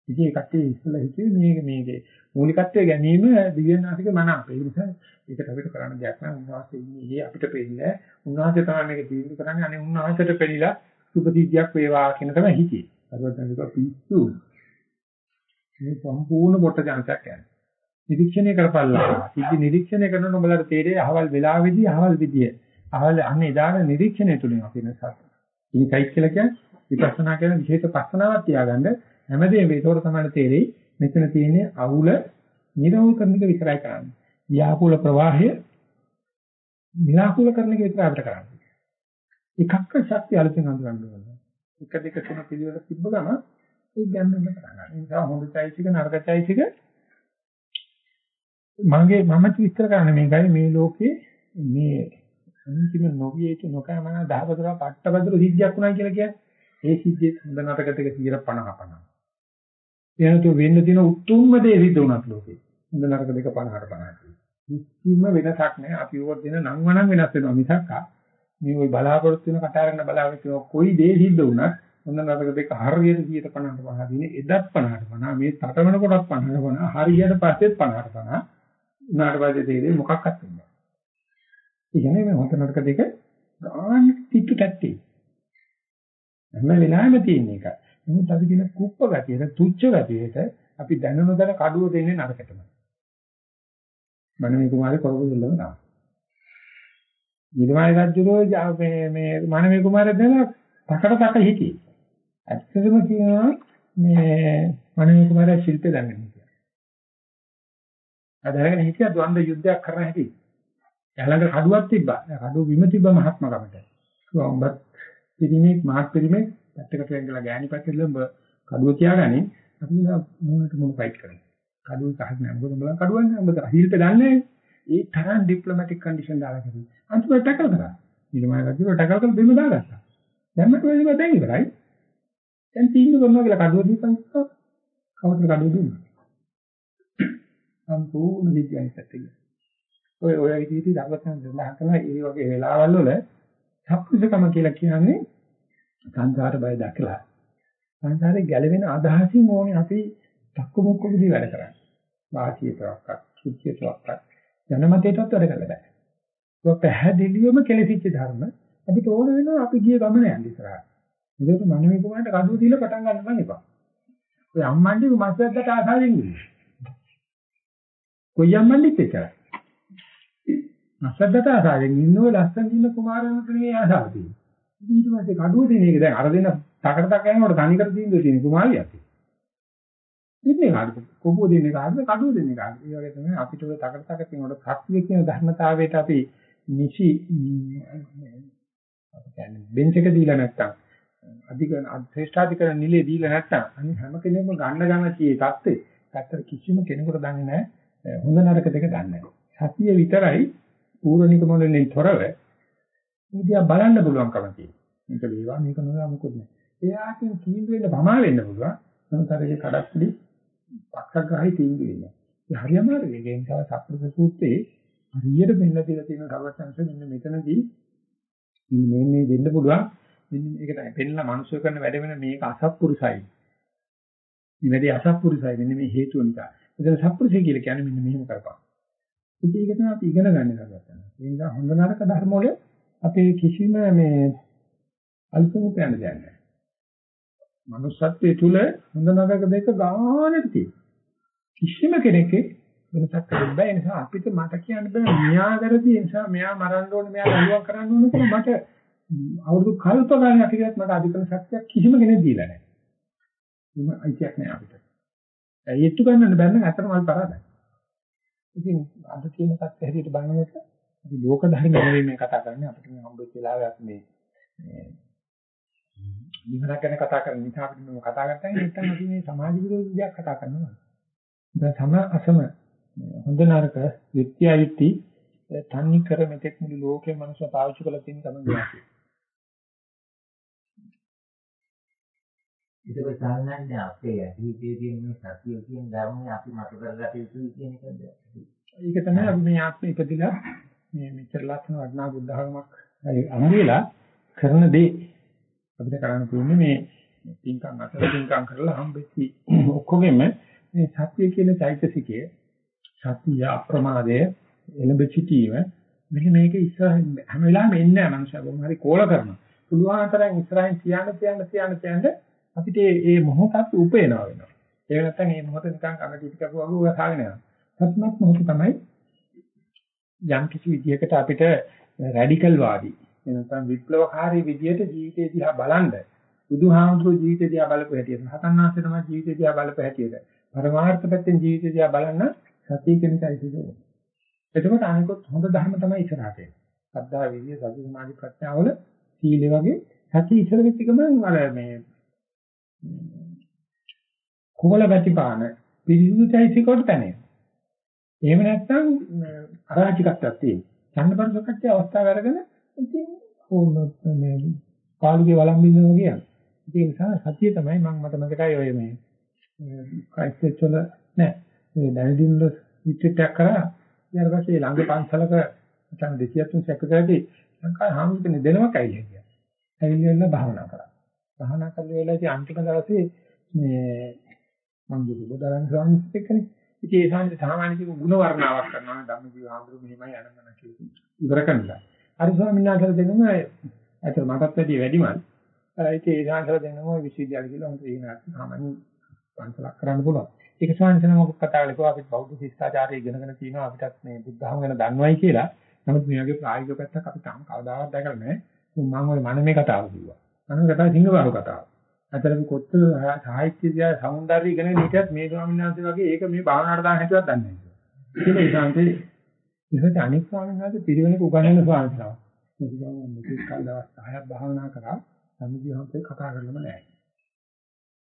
ඉතින් ඒ කට්ටිය ඉස්සෙල්ලා හිතුවේ මේක මේකේ මූලිකත්වය ගැනීම දිව්‍යනාසික මනාප. ඒ නිසා ඒකට අපිට කරන්න දෙයක් නෑ. උන්වහන්සේ ඉන්නේ අපිට පෙන්නේ. උන්වහන්සේ තමයි මේක තීන්දුව කරන්නේ. අනේ උන්වහන්සේට පෙළිලා සුපදීතියක් වේවා කියන තමයි හිතේ. අරවත්තනික පිස්සු. මේ සම්පූර්ණ පොට ජනතයක් යන්නේ. නිරීක්ෂණය කරපල්ලා. සිද්ධි නිරීක්ෂණය කරන උඹලට තේරෙයි අහවල් වෙලාවේදී අහවල් විදිය. අහවල් අන්නේ දාන නිරීක්ෂණය තුලින් අපි නසත්. ඉනිසයිට් කියලා කියන්නේ විපස්සනා කියන විශේෂ පස්සනාවක් තියාගන්න හැමදේම ඒකෝර තමයි තේරෙයි මෙතන තියෙන්නේ අවුල නිරවුල් කරන එක විතරයි කරන්නේ. ව්‍යාකූල ප්‍රවාහය නිරාකූල කරන එක විතරයි අපිට කරන්නේ. එකක්ක ශක්තිය අලුතෙන් අඳුරන්න ඕනේ. එක දෙක තුන පිළිවෙල තිබ්බ ගම ඒ ගන්නම කරන්නේ. ඒ නිසා හොඳ චෛත්‍යික නරක චෛත්‍යික මගේ මම විස්තර කරන්නේ මේකයි මේ ලෝකේ මේ අන්තිම නොවියට නොකෑමනා දහවතර පට්ටබදරු සිද්ධියක් වුණා කියලා කියන්නේ ඒ සිද්ධියේ හොඳ නරක දෙක 50 50 එනතු වෙන්න තියෙන උතුම්ම දේ සිද්ධ වුණත් ලෝකේ. හොඳ නරක දෙක 50ට 50. කිසිම වෙනසක් නැහැ. අපි ඕක දෙන නම් වණන් වෙනස් වෙනවා මිසක් මේ ওই බලාපොරොත්තු වෙන කටහරන්න බලාපොරොත්තු වෙන කොයි දේ සිද්ධ වුණත් හොඳ නරක දෙක හරියට 150ට 50 දිනේ එදත් 50ට 50 මේ තටමන කොටත් 50ට 50 හරියට පස්සෙත් 50ට 50 උනාට පස්සේ තේරෙන්නේ මොකක්වත් වෙන්නේ නැහැ. ඒ කියන්නේ මේ හොඳ නරක දෙක ගාන තිත්තු තැට්ටි. හැම වෙලාවෙම තියෙන එක. නමුත් අපි කියන කුප්ප ගතියට තුච්ච ගතියට අපි දැනුන දන කඩුව දෙන්නේ නරකටම. මනමේ කුමාරේ කරගොල්ලම තමයි. ඊළමායි රජුරෝ මේ මේ මනමේ කුමාරය දෙන තකට තක හිටියේ. ඇත්තටම කියනවා මේ මනමේ කුමාරයා ශිල්පේ දන්නේ කියලා. අදහගෙන හිටියා ද්වන්ද යුද්ධයක් කරන්න හැටි. යාළඟ කඩුවක් තිබ්බා. කඩුව බිම තිබ්බ මහත්මකමට. උඹත් පිරිමේ මාත් පිරිමේ පැත්තකට වෙන්ගලා ගෑණි පැත්තට උඹ කඩුව තියාගන්නේ අපි මොනට මොන ෆයිට් කරන්නේ. කඩුව කහක් නෑ. මොකද උඹලා කඩුවන්නේ උඹ හිල්ප දන්නේ ඒ තරම් ඩිප්ලොමැටික් කන්ඩිෂන් දාලා කරේ. අන්තිමට ටැකල් කරා. ඊළඟ රජුව ටැකල් කරලා බිම දාගත්තා. දැම්මට වෙන්නේ දැන් ඉවරයි. දැන් තීන්දුව කරනවා කියලා කඩුව දීපන් කවුරුද කඩුව දුන්නා. සම්පූර්ණ විද්‍යාවේ පැත්තේ. ඔය ඔය විදිහට දවසෙන් සඳහන් කළා ඒ වගේ වෙලාවල් වල සප්පුසකම කියලා කියන්නේ සංසාර බය දැකලා සංසාරේ ගැලවෙන අදහසින් ඕනේ අපි තක්කු මුක්කු විදි වැඩ කරන්නේ. වාසියතරක්වත්, සුද්ධියතරක්වත් ජනමතයටවත් වැඩ කරලා බෑ. ඒක පැහැදිලිවම කෙලෙසිච්ච ධර්ම අපිට ඕන වෙනවා අපි ගිය ගමන යන්න ඉස්සරහට. මේක මනමේ කුමාරට කඩුව දීලා පටන් ගන්න නම් එපා. ඔය අම්මන්ඩි මස්සද්දට ආසාවෙන් ඉන්නේ. කොයි අම්මන්ඩිත් එච්චරයි. මස්සද්දට ආසාවෙන් ඉන්නෝ ලස්සන දින කුමාරයන්ට නෙවෙයි ආසාව තියෙන්නේ. ඊට පස්සේ කඩුව දෙන එක දැන් අර දෙන්න තකට තක යනකොට තනිකර තීන්දුව තියෙන කුමාරියක්. ඉන්නේ කාටද? කොබුව දෙන්නේ කාටද? කඩුව දෙන්නේ කාටද? ඒ වගේ තමයි අපිට ඔය තකට තක තියෙනකොට ශක්තිය කියන ධර්මතාවයට අපි නිසි අපි කියන්නේ බෙන්ච් එක දීලා නැත්තම් අධික ශ්‍රේෂ්ඨාධිකරණ නිලයේ දීලා නැත්තම් අනිත් හැම කෙනෙක්ම ගන්න ගන්න කී තත්ත්වේ ඇත්තට කිසිම කෙනෙකුට දන්නේ නැහැ හොඳ නරක දෙක දන්නේ නැහැ. සතිය විතරයි පූර්ණික මොළෙන් තොරව ඉතියා බලන්න පුළුවන්කම තියෙනවා. මේක වේවා මේක නොවේවා මොකුත් නැහැ. එයාකින් තීන්දුව වෙන්න ප්‍රමා වෙන්න පුළුවන්. නමුත් අර ඒ කඩක්ලි පක්ෂග්‍රාහී තීන්දුව වෙන්නේ. ඒ හරියම හරි. ඒ නිසා සත්‍ය සූත්‍රයේ හරියට මෙන්න තියලා තියෙන සර්වඥාන්සේ මෙන්න මෙතනදී මේ මේ දෙන්න පුළුවන්. මෙන්න මේක තමයි පෙන්නලා මිනිස්සු කරන වැඩ වෙන මේක අසත්පුරුසයි. මේ වැඩේ අසත්පුරුසයි මෙන්න මේ හේතුව නිසා. එතන සත්පුරුසය කියලා කියන්නේ මෙන්න මෙහෙම කරපන්. ඉතින් ඒක තමයි අපි ඉගෙන ගන්න කරගන්න. ඒ නිසා හොඳ නරක ධර්ම වල අපේ කිසිම මේ අල්පම කියන්න දෙයක් නැහැ. මනුස්සත්වයේ තුල හොඳ නරක දෙක ගානට තියෙනවා. කිසිම කෙනෙක් වෙනසක් කරන්න බෑ. ඒ නිසා අපිට මට කියන්න බෑ මෙයා වැරදි ඒ නිසා මෙයා මරන්න ඕනේ මෙයා දඬුවම් කරන්න ඕනේ කියලා මට අවුරුදු කල්ප ගානක් ඉතිරියත් මට අධිකරණ ශක්තියක් කිසිම කෙනෙක් දීලා නැහැ. මොන අයිතියක් නැහැ අපිට. ඒත්තු ගන්නන්න බැන්න අතරම අපි පරාදයි. ඉතින් අද තියෙන තත්ත්වය හැටියට බලනකොට අපි ලෝක ධර්ම නෙවෙයි මේ කතා කරන්නේ අපිට මේ හම්බෙච්ච වෙලාවේ අපි මේ නිවනක් ගැන කතා කරන නිසා අපිට මේ කතා කරන්නේ නැත්නම් අපි මේ සමාජ විරෝධී දෙයක් කතා කරනවා. දැන් සම අසම හොඳ නරක යුක්තිය යුක්ති තන්නේ කර මෙතෙක් මුළු ලෝකේ මනුෂ්‍ය පාවිච්චි කරලා තියෙන තමයි ගියාසේ. ඒක සාමාන්‍යයෙන් අපේ අතීතයේ තියෙන සතිය කියන ධර්මය අපි මත කරගත යුතුයි කියන එකද? ඒක තමයි අපි මේ ආත්මෙ ඉපදිලා මේ මෙච්චර ලස්සන වටිනා බුද්ධ ධර්මයක් අනුවිලා කරන දේ අපිට කරන්න පුළුවන් මේ පින්කම් අතර පින්කම් කරලා හම්බෙච්චි ඔක්කොගෙම මේ සත්‍ය කියන චෛතසිකය සත්‍ය අප්‍රමාදය එළඹ සිටීම මෙන්න මේක ඉස්සරහින් හැම වෙලාවෙම එන්නේ නැහැ මනුෂ්‍යය. බොහොම හරි කෝල කරනවා. පුළුවන් තරම් ඉස්සරහින් තියන්න තියන්න තියන්න තියන්න අපිට මේ මොහොතත් උපේනවා වෙනවා. ඒක නැත්තම් මේ මොහොත නිකන් කමටි ටික වගේ උගසාගෙන යනවා. සත්‍යමත් මොහොත තමයි යම් කිසි විදියකට අපිට රැඩිකල් වාදී එනසම් විප්ලවකාරී විදියට ජීවිතය දිහා බලන්න බුදුහාමුදුරුවෝ ජීවිතය දිහා බලපු හැටියට හතන්නාසේ තමයි ජීවිතය දිහා බලපු හැටියට පරමාර්ථ පැත්තෙන් ජීවිතය දිහා බලන්න සතිය කෙනකයි සිදුවෙන්නේ. එතකොට අනිකොත් හොඳ ධර්ම තමයි ඉස්සරහට එන්නේ. සද්ධා විරිය සති සමාධි ප්‍රඥාවල සීලෙ වගේ සතිය ඉස්සර වෙච්ච ගමන් අර මේ කුවල ගතිපාන පිරිසුදුයිසිකොට තැනේ. එහෙම නැත්නම් අරාජිකත්වයක් තියෙනවා. ඡන්දපරසකච්ච අවස්ථාව අරගෙන ඉතින් මේ කාලුගේ වළම්බින්නවා කියන්නේ. ඒ නිසා සතිය තමයි මම මට මතකයි ඔය මේ ක්‍රයිස්ට් වල නෑ මේ දැනදින් වල විචිතයක් කරා ඊට පස්සේ ළඟ පන්සලක නැත්නම් 203 සැකසෑදී ලංකාවේ හාමුදුරනේ දෙනවක් ඇවිල්ලා කියලා. ඇවිල්ලා භාවනා කරා. භාවනා කරලා වෙලාවේදී අන්තිම දවසේ මේ මම දුබදරන් ස්වාමීන් එක්කනේ. ඉතින් ඒ සාමාන්‍ය සාමාන්‍ය ගුණ වර්ණාවක් කරනවා ධම්මජීව හාමුදුරු මෙහෙමයි අනම්මන කියලා. ඉවර කරනවා. හරි ස්වාමීන් වහන්සේ දෙනම ඇතර මටත් වැඩි වැඩිමල්. ඉතින් ඒ සාංශල දෙනම විශ්වවිද්‍යාල කියලා හොඳ ඉගෙනගත්ත සාමාන්‍ය පන්සලක් කරන්න පුළුවන්. ඒක සාංශන මොකක් කතා කරලා අපි බෞද්ධ ශිෂ්ටාචාරය ඉගෙනගෙන තියෙනවා අපිටත් මේ බුද්ධ ධර්ම ගැන දන්නවයි කියලා. නමුත් මේ වගේ ප්‍රායෝගික පැත්තක් අපි තාම කවදාවත් දැකලා නැහැ. මම ওই මනමේ කතාව කිව්වා. මනමේ කතාව සිංහබාහු කතාව. අතර අපි කොච්චර සාහිත්‍ය දිහා සෞන්දර්ය ඉගෙනගෙන හිටියත් මේ ස්වාමීන් වහන්සේ වගේ ඒක මේ භාවනාවට දාන්න හිතුවත් දන්නේ නැහැ. ඒක ඒ ඒකට අනික් ස්වාමීන් වහන්සේ පිරිවෙනක උගන්වන ස්වාමීන් වහන්සේ. ඒක ගමන් මෙතෙක් කල් දවස් 10ක් භාවනා කරා සම්මුතියන්ට කතා කරලම නැහැ.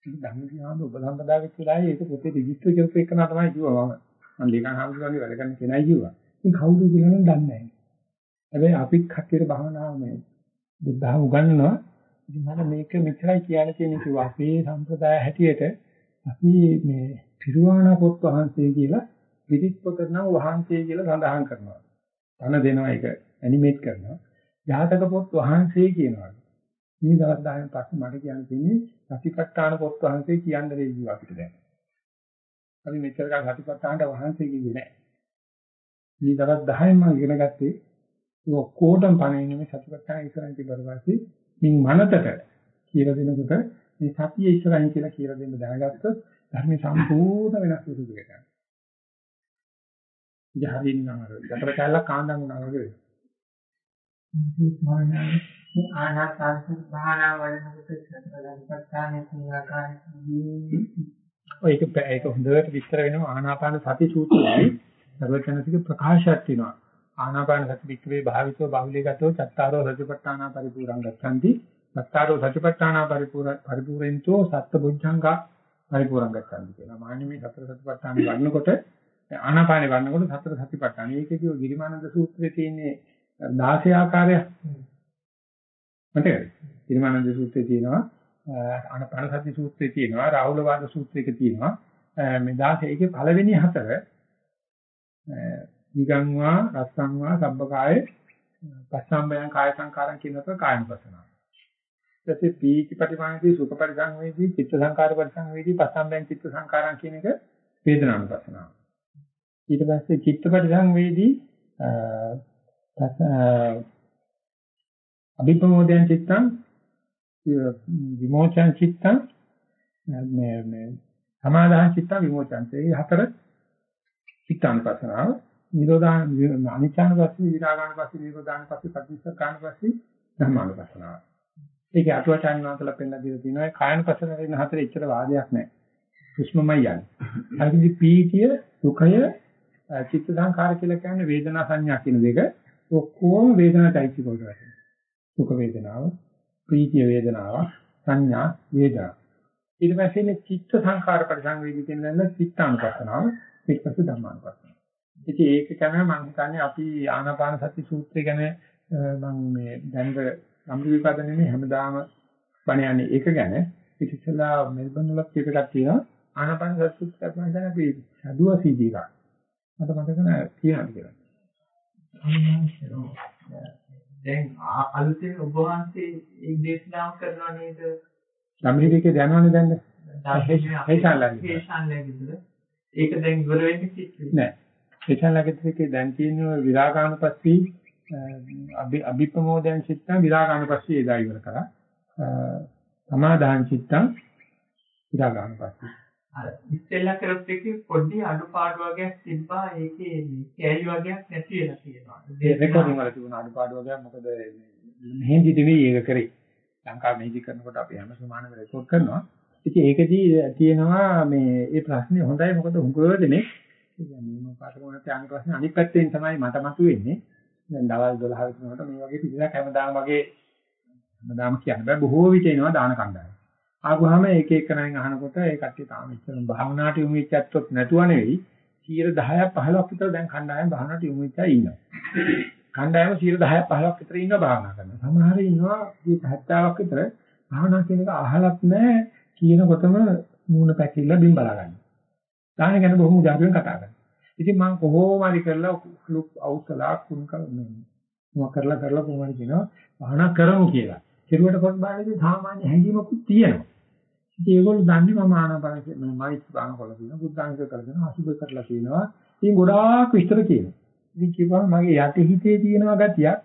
ඒක ධම්මදිහාම ඔබ සම්පදා වෙච්ච වෙලාවේ ඒක පොතේ රිජිස්ටර් කරපු එක නා තමයි කිව්වා මම. මම ලේකම් හාමුදුරුවන්ගේ වැඩ කරන කෙනයි කිව්වා. ඉතින් කවුද කියලා නම් දන්නේ නැහැ. හැබැයි අපි කටියට භාවනාව මේ බුද්ධහම උගන්වනවා. ඉතින් මම මේක මෙච්චරයි කියන්න තියෙන කිව්වා. අපේ සම්ප්‍රදාය හැටියට අපි මේ පිරුවාණ පොත් වහන්සේ කියලා පිටිත් පොත නම් වහන්සේ කියලා සඳහන් කරනවා. තන දෙනවා ඒක ඇනිමේට් කරනවා. ජාතක පොත් වහන්සේ කියනවා. මේ දවස් 10න් පස්සේ මට කියන්න තියෙන්නේ සතිපට්ඨාන පොත් වහන්සේ කියන්න දෙයි කිව්වා අපිට දැන්. අපි මෙච්චර කාල සතිපට්ඨානට වහන්සේ කිව්වේ නැහැ. මේ දවස් 10න් මම ඉගෙන ගත්තේ ඔක්කොටම පණින්නේ මේ සතිපට්ඨාන ඉස්සරහින් තිබරවාසී මින් මනතට කියලා දෙනකොට මේ සතිය ඉස්සරහින් කියලා කියලා දෙන්න දැනගත්තොත් ධර්මයේ සම්පූර්ණ වෙනස් වෙනවා. යහරින් නම් අර යතර කැලක් කාන්දන් වුණා වගේ වෙනවා. මේ ආනාපාන භාවනා වලනකොට සතරලපත්තානේ කියන ආකාරයෙන් ඔය ඒක ඒක හොඳට විස්තර වෙනවා ආනාපාන සති සූත්‍රයේ සර්වඥාතික ප්‍රකාශයක් තියෙනවා. ආනාපාන සති වික්‍රේ භාවිතෝ බාහුලීගතෝ චත්තාරෝ රජපට්ඨානා පරිපූර්ණං ගච්ඡanti. චත්තාරෝ රජපට්ඨානා පරිපූර්ණ පරිපූර්ණෙන්තෝ සත්බුද්ධංගා පරිපූර්ණං ගච්ඡanti කියලා. මාන්නේ මේ සතර සතිපට්ඨාන ගන්නකොට ආනාපානේ ගන්නකොට සතර සතිපට්ඨාන. ඒකේදී ගිරිමානන්ද සූත්‍රයේ තියෙන්නේ 16 ආකාරය. මතකද? ගිරිමානන්ද සූත්‍රයේ තියෙනවා ආනාපාන සති සූත්‍රයේ තියෙනවා රාහුල වාද සූත්‍රයක තියෙනවා මේ 16 ඒකේ පළවෙනි හතර නිගංවා රස්සංවා සබ්බකායේ පස්සම්බයං කාය සංකාරං කියනක කායනුපසනාව. ඊටසේ පීති පරිමාණදී සුඛ පරිසංවේදී චිත්ත සංකාර පරිසංවේදී පස්සම්බයං චිත්ත සංකාරං කියන එක වේදනානුපසනාව. ඊට පස්සේ චිත්ත පරිසංවේදී අභිප්‍රමෝදයන් චිත්තං විමෝචන චිත්තං මේ මේ සමාදාන චිත්තං විමෝචන ඒ හතර චිත්තානුපස්සනාව නිරෝධාන අනිච්ඡාන පස්සේ විරාගාන පස්සේ නිරෝධාන පස්සේ පටිච්චසමුප්පාදාන පස්සේ ධම්මානුපස්සනාව. ඒකේ අටුවචාන් වහන්සේලා පෙන්නලා දීලා තියෙනවා කායනුපස්සනාවේ ඉන්න හතරේ එච්චර වාදයක් නැහැ. සුෂ්මමයි යන්නේ. අනිදි පීතිය, සුඛය, චිත්ත සංකාර කියලා කියන්නේ වේදනා සංඥා කියන දෙක ඔක්කොම වේදනාටයි වලට වැටෙනවා. සුඛ වේදනාව, ප්‍රීතිය වේදනාව, සංඥා වේදනා. ඊට පස්සේ මේ චිත්ත සංකාර පරිසංවේදී කියන දන්න චිත්තානුපස්සනාව ඊට පස්සේ ධම්මානුපස්සනාව. ඉතින් ඒක තමයි මම හිතන්නේ අපි ආනාපාන සති සූත්‍රය ගැන මම මේ දැන් සම්පූර්ණ විපද නෙමෙයි හැමදාම බණ යන්නේ ඒක ගැන ඉතිසලා මෙල්බන් වල කියපයක් තියෙනවා ආනාපාන සති සූත්‍රය තමයි දැන් අපි සදුව සීදී එකක්. මට මතක නැහැ කියනවා කියලා. දැන් අලුතෙන් ඔබ වහන්සේ මේ දේශනාව කරනවා නේද? සම්මිතිකේ දැනවනේ දැන්. හේෂාන්ලගේ. හේෂාන්ලගේ. ඒක දැන් ඉවර වෙන්නේ කිව්වේ. නෑ. හේෂාන්ලගේ දැන් තියෙන විරාගානුපස්සී අභිප්‍රමෝදයන් චිත්තං විරාගානුපස්සී එදා ඉවර කරා. සමාදාන චිත්තං විරාගානුපස්සී. අර ඉස්සෙල්ලා කරත් එකේ පොඩි අඩුපාඩු වගේක් තිබ්බා ඒකේ කැලි වගේක් නැති වෙලා තියෙනවා. ඒ රෙකෝඩින් වල තිබුණ අඩුපාඩු වගේක් මොකද මෙහෙන්දි දෙවි ඒක කරේ. ලංකාව මෙහෙදි කරනකොට අපි හැම සමානව රෙකෝඩ් කරනවා. ඉතින් ඒකදී තියෙනවා මේ මේ ප්‍රශ්නේ හොඳයි මොකද හුඟව දෙනේ කියන්නේ මම පාටකමකට යන ප්‍රශ්නේ අනිත් පැත්තෙන් තමයි මට මතුවෙන්නේ. දැන් දවල් 12 වෙනකොට මේ වගේ පිළිසක් හැමදාම වගේ හැමදාම කියන්න බෑ බොහෝ විට එනවා දාන කණ්ඩායම. ආවම එක එක කෙනෙක් අහනකොට ඒ කට්ටිය තාම ඉස්සර භාවනාවට යොමු වෙච්ච ඇත්තොත් නැතුව නෙවෙයි 10ක් 15ක් විතර දැන් කණ්ඩායම භාවනාවට යොමු වෙච්චා ඉන්නවා. කණ්ඩායම 10ක් 15ක් විතර ඉන්නවා භාවනා කරනවා. සමහර ඉන්නවා 70ක් විතර භාවනා කියන එක අහලත් නැහැ කියනකොටම මූණ පැකිල්ල බිම් බලා ගන්නවා. දාන ගැන බොහොම උදාහරණ කතා කරනවා. ඉතින් මම කොහොම හරි කරලා ලුක් අවුස්සලා කුණු කරනවා. මොකක් කරලා කරලා කොහොම හරි කියනවා භාවනා කරමු කියලා. කෙරුවට කොට බලන්නේ සාමාන්‍ය හැඟීමකුත් තියෙනවා. ඉතින් ඒගොල්ලෝ දන්නේ මම ආනාපාන මම මයිත් බාන කරලා තියෙනවා. බුද්ධාංශ කරලා තියෙනවා. අසුබ කරලා තියෙනවා. ඉතින් ගොඩාක් විස්තර කියනවා. ඉතින් කියපුවම මගේ යටි හිතේ තියෙනවා ගතියක්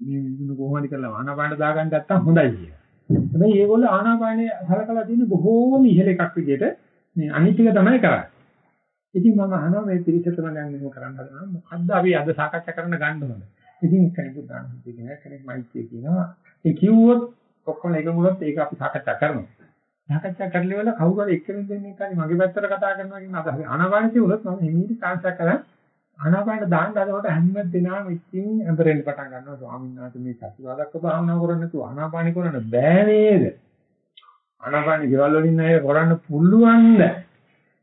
මේ විදුණු කොහොමද කරලා ආනාපාන දාගන්න නැත්තම් හොඳයි කියලා. හැබැයි ඒගොල්ලෝ ආනාපානේ සලකලා තියෙන බොහෝම ඉහළ එකක් විදිහට මේ අනිත් ටික තමයි කරන්නේ. ඉතින් මම අහනවා මේ පිළිසතම දැන් මෙහෙම කරන්න හදනවා මොකද්ද අපි අද සාකච්ඡා කරන්න ගන්න ඕනේ. ඉතින් කෙනෙකුට දාන හිතේ කෙනෙක් කෙනෙක් මයිත් කියනවා. ඒ කිව්වොත් ඔක්කොම එක මුලත් ඒක අපි සාකච්ඡා කරනවා. සාකච්ඡා කරලි වල කවුරු හරි එක්කෙනෙක් දෙන්නේ කාරි මගේ පැත්තට කතා කරනවා කියන අදහස. ආනාපාන කියුණොත් මම හිමීට සාකච්ඡා කරා ආනාපාන දාන්න හදනකොට හැම දිනම ඉතින් අඹරෙන්න පටන් ගන්නවා ස්වාමීන් වහන්සේ මේ සතිවාදක භාවනා කරන්නේ නැතුව ආනාපාන කරන්න බෑ නේද? ආනාපාන ගෙවල් වලින් අය කරන්න පුළුවන්ද?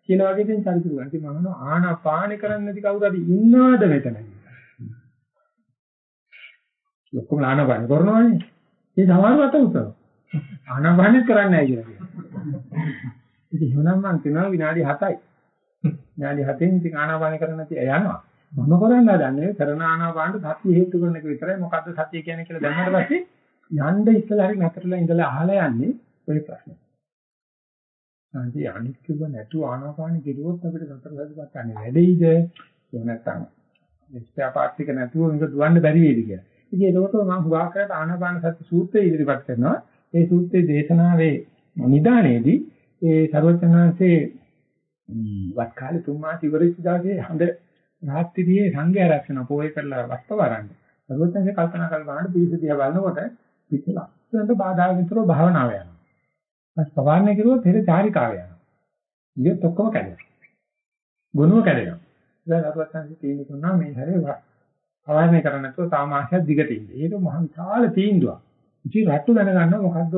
කියලා වගේ ඉතින් චරිතුවා. ඉතින් මම හිතනවා ආනාපාන කරන්නේ නැති කවුරු හරි ඉන්නවද මෙතන? ඔක්කොම ආනාපාන කරනවානේ. ඒ සමහරවට උත්තර. ආනාපානෙ කරන්නේ නැහැ කියලා කියනවා. ඉතින් එහෙනම් මම කියනවා විනාඩි 7යි. විනාඩි 7න් ඉතින් ආනාපානෙ කරන්න නැති යනවා. මම කරන්න හදන්නේ කරන ආනාපානට සතිය හේතු කරන එක විතරයි. මොකද්ද සතිය කියන්නේ කියලා දැනගන්න පස්සේ යන්න ඉස්සලා හරි නැතරලා ඉඳලා අහලා යන්නේ ඔය ප්‍රශ්නේ. නැන්දි අනිත් කිව්ව නැතුව ආනාපාන කිරුවොත් අපිට සතර සතිපත් ගන්න වැඩිද? එහෙම නැත්නම් ස්ථාපාත්තික නැතුව මේක දුවන්න බැරි වෙයිද කියලා. ඉතින් ඒකට මම හුවා කරලා ආනාපාන සති සූත්‍රය ඉදිරිපත් කරනවා. ඒ සූත්‍රයේ දේශනාවේ නිදානයේදී ඒ ਸਰවඥාන්සේ වත් කාලේ තුන් මාස ඉවරෙච්ච දාසේ හඳ රාත්‍රියේ සංඝයා රැක්ෂණ පොය කරලා වස්තවරන්නේ. ਸਰවඥාන්සේ කල්පනා කරලා බලන පිළිසිතිය බලනකොට පිටලා. ඒකට බාධා විතරෝ භාවනාව යනවා. ඊට පවාරණය කරුවොත් පෙර චාරිකාව යනවා. ඉතින් ඔක්කොම කැඩෙනවා. ගුණව කැඩෙනවා. දැන් අපවත් සංසි තීන්දුව කරනවා මේ හැරේ අවශ්‍ය කරන්නේ නැතුව තාම ආශය දිගට ඉන්නේ. ඒක මහ විශාල තීන්දුවක්. ඉතින් රට්ටු දැනගන්න මොකද්ද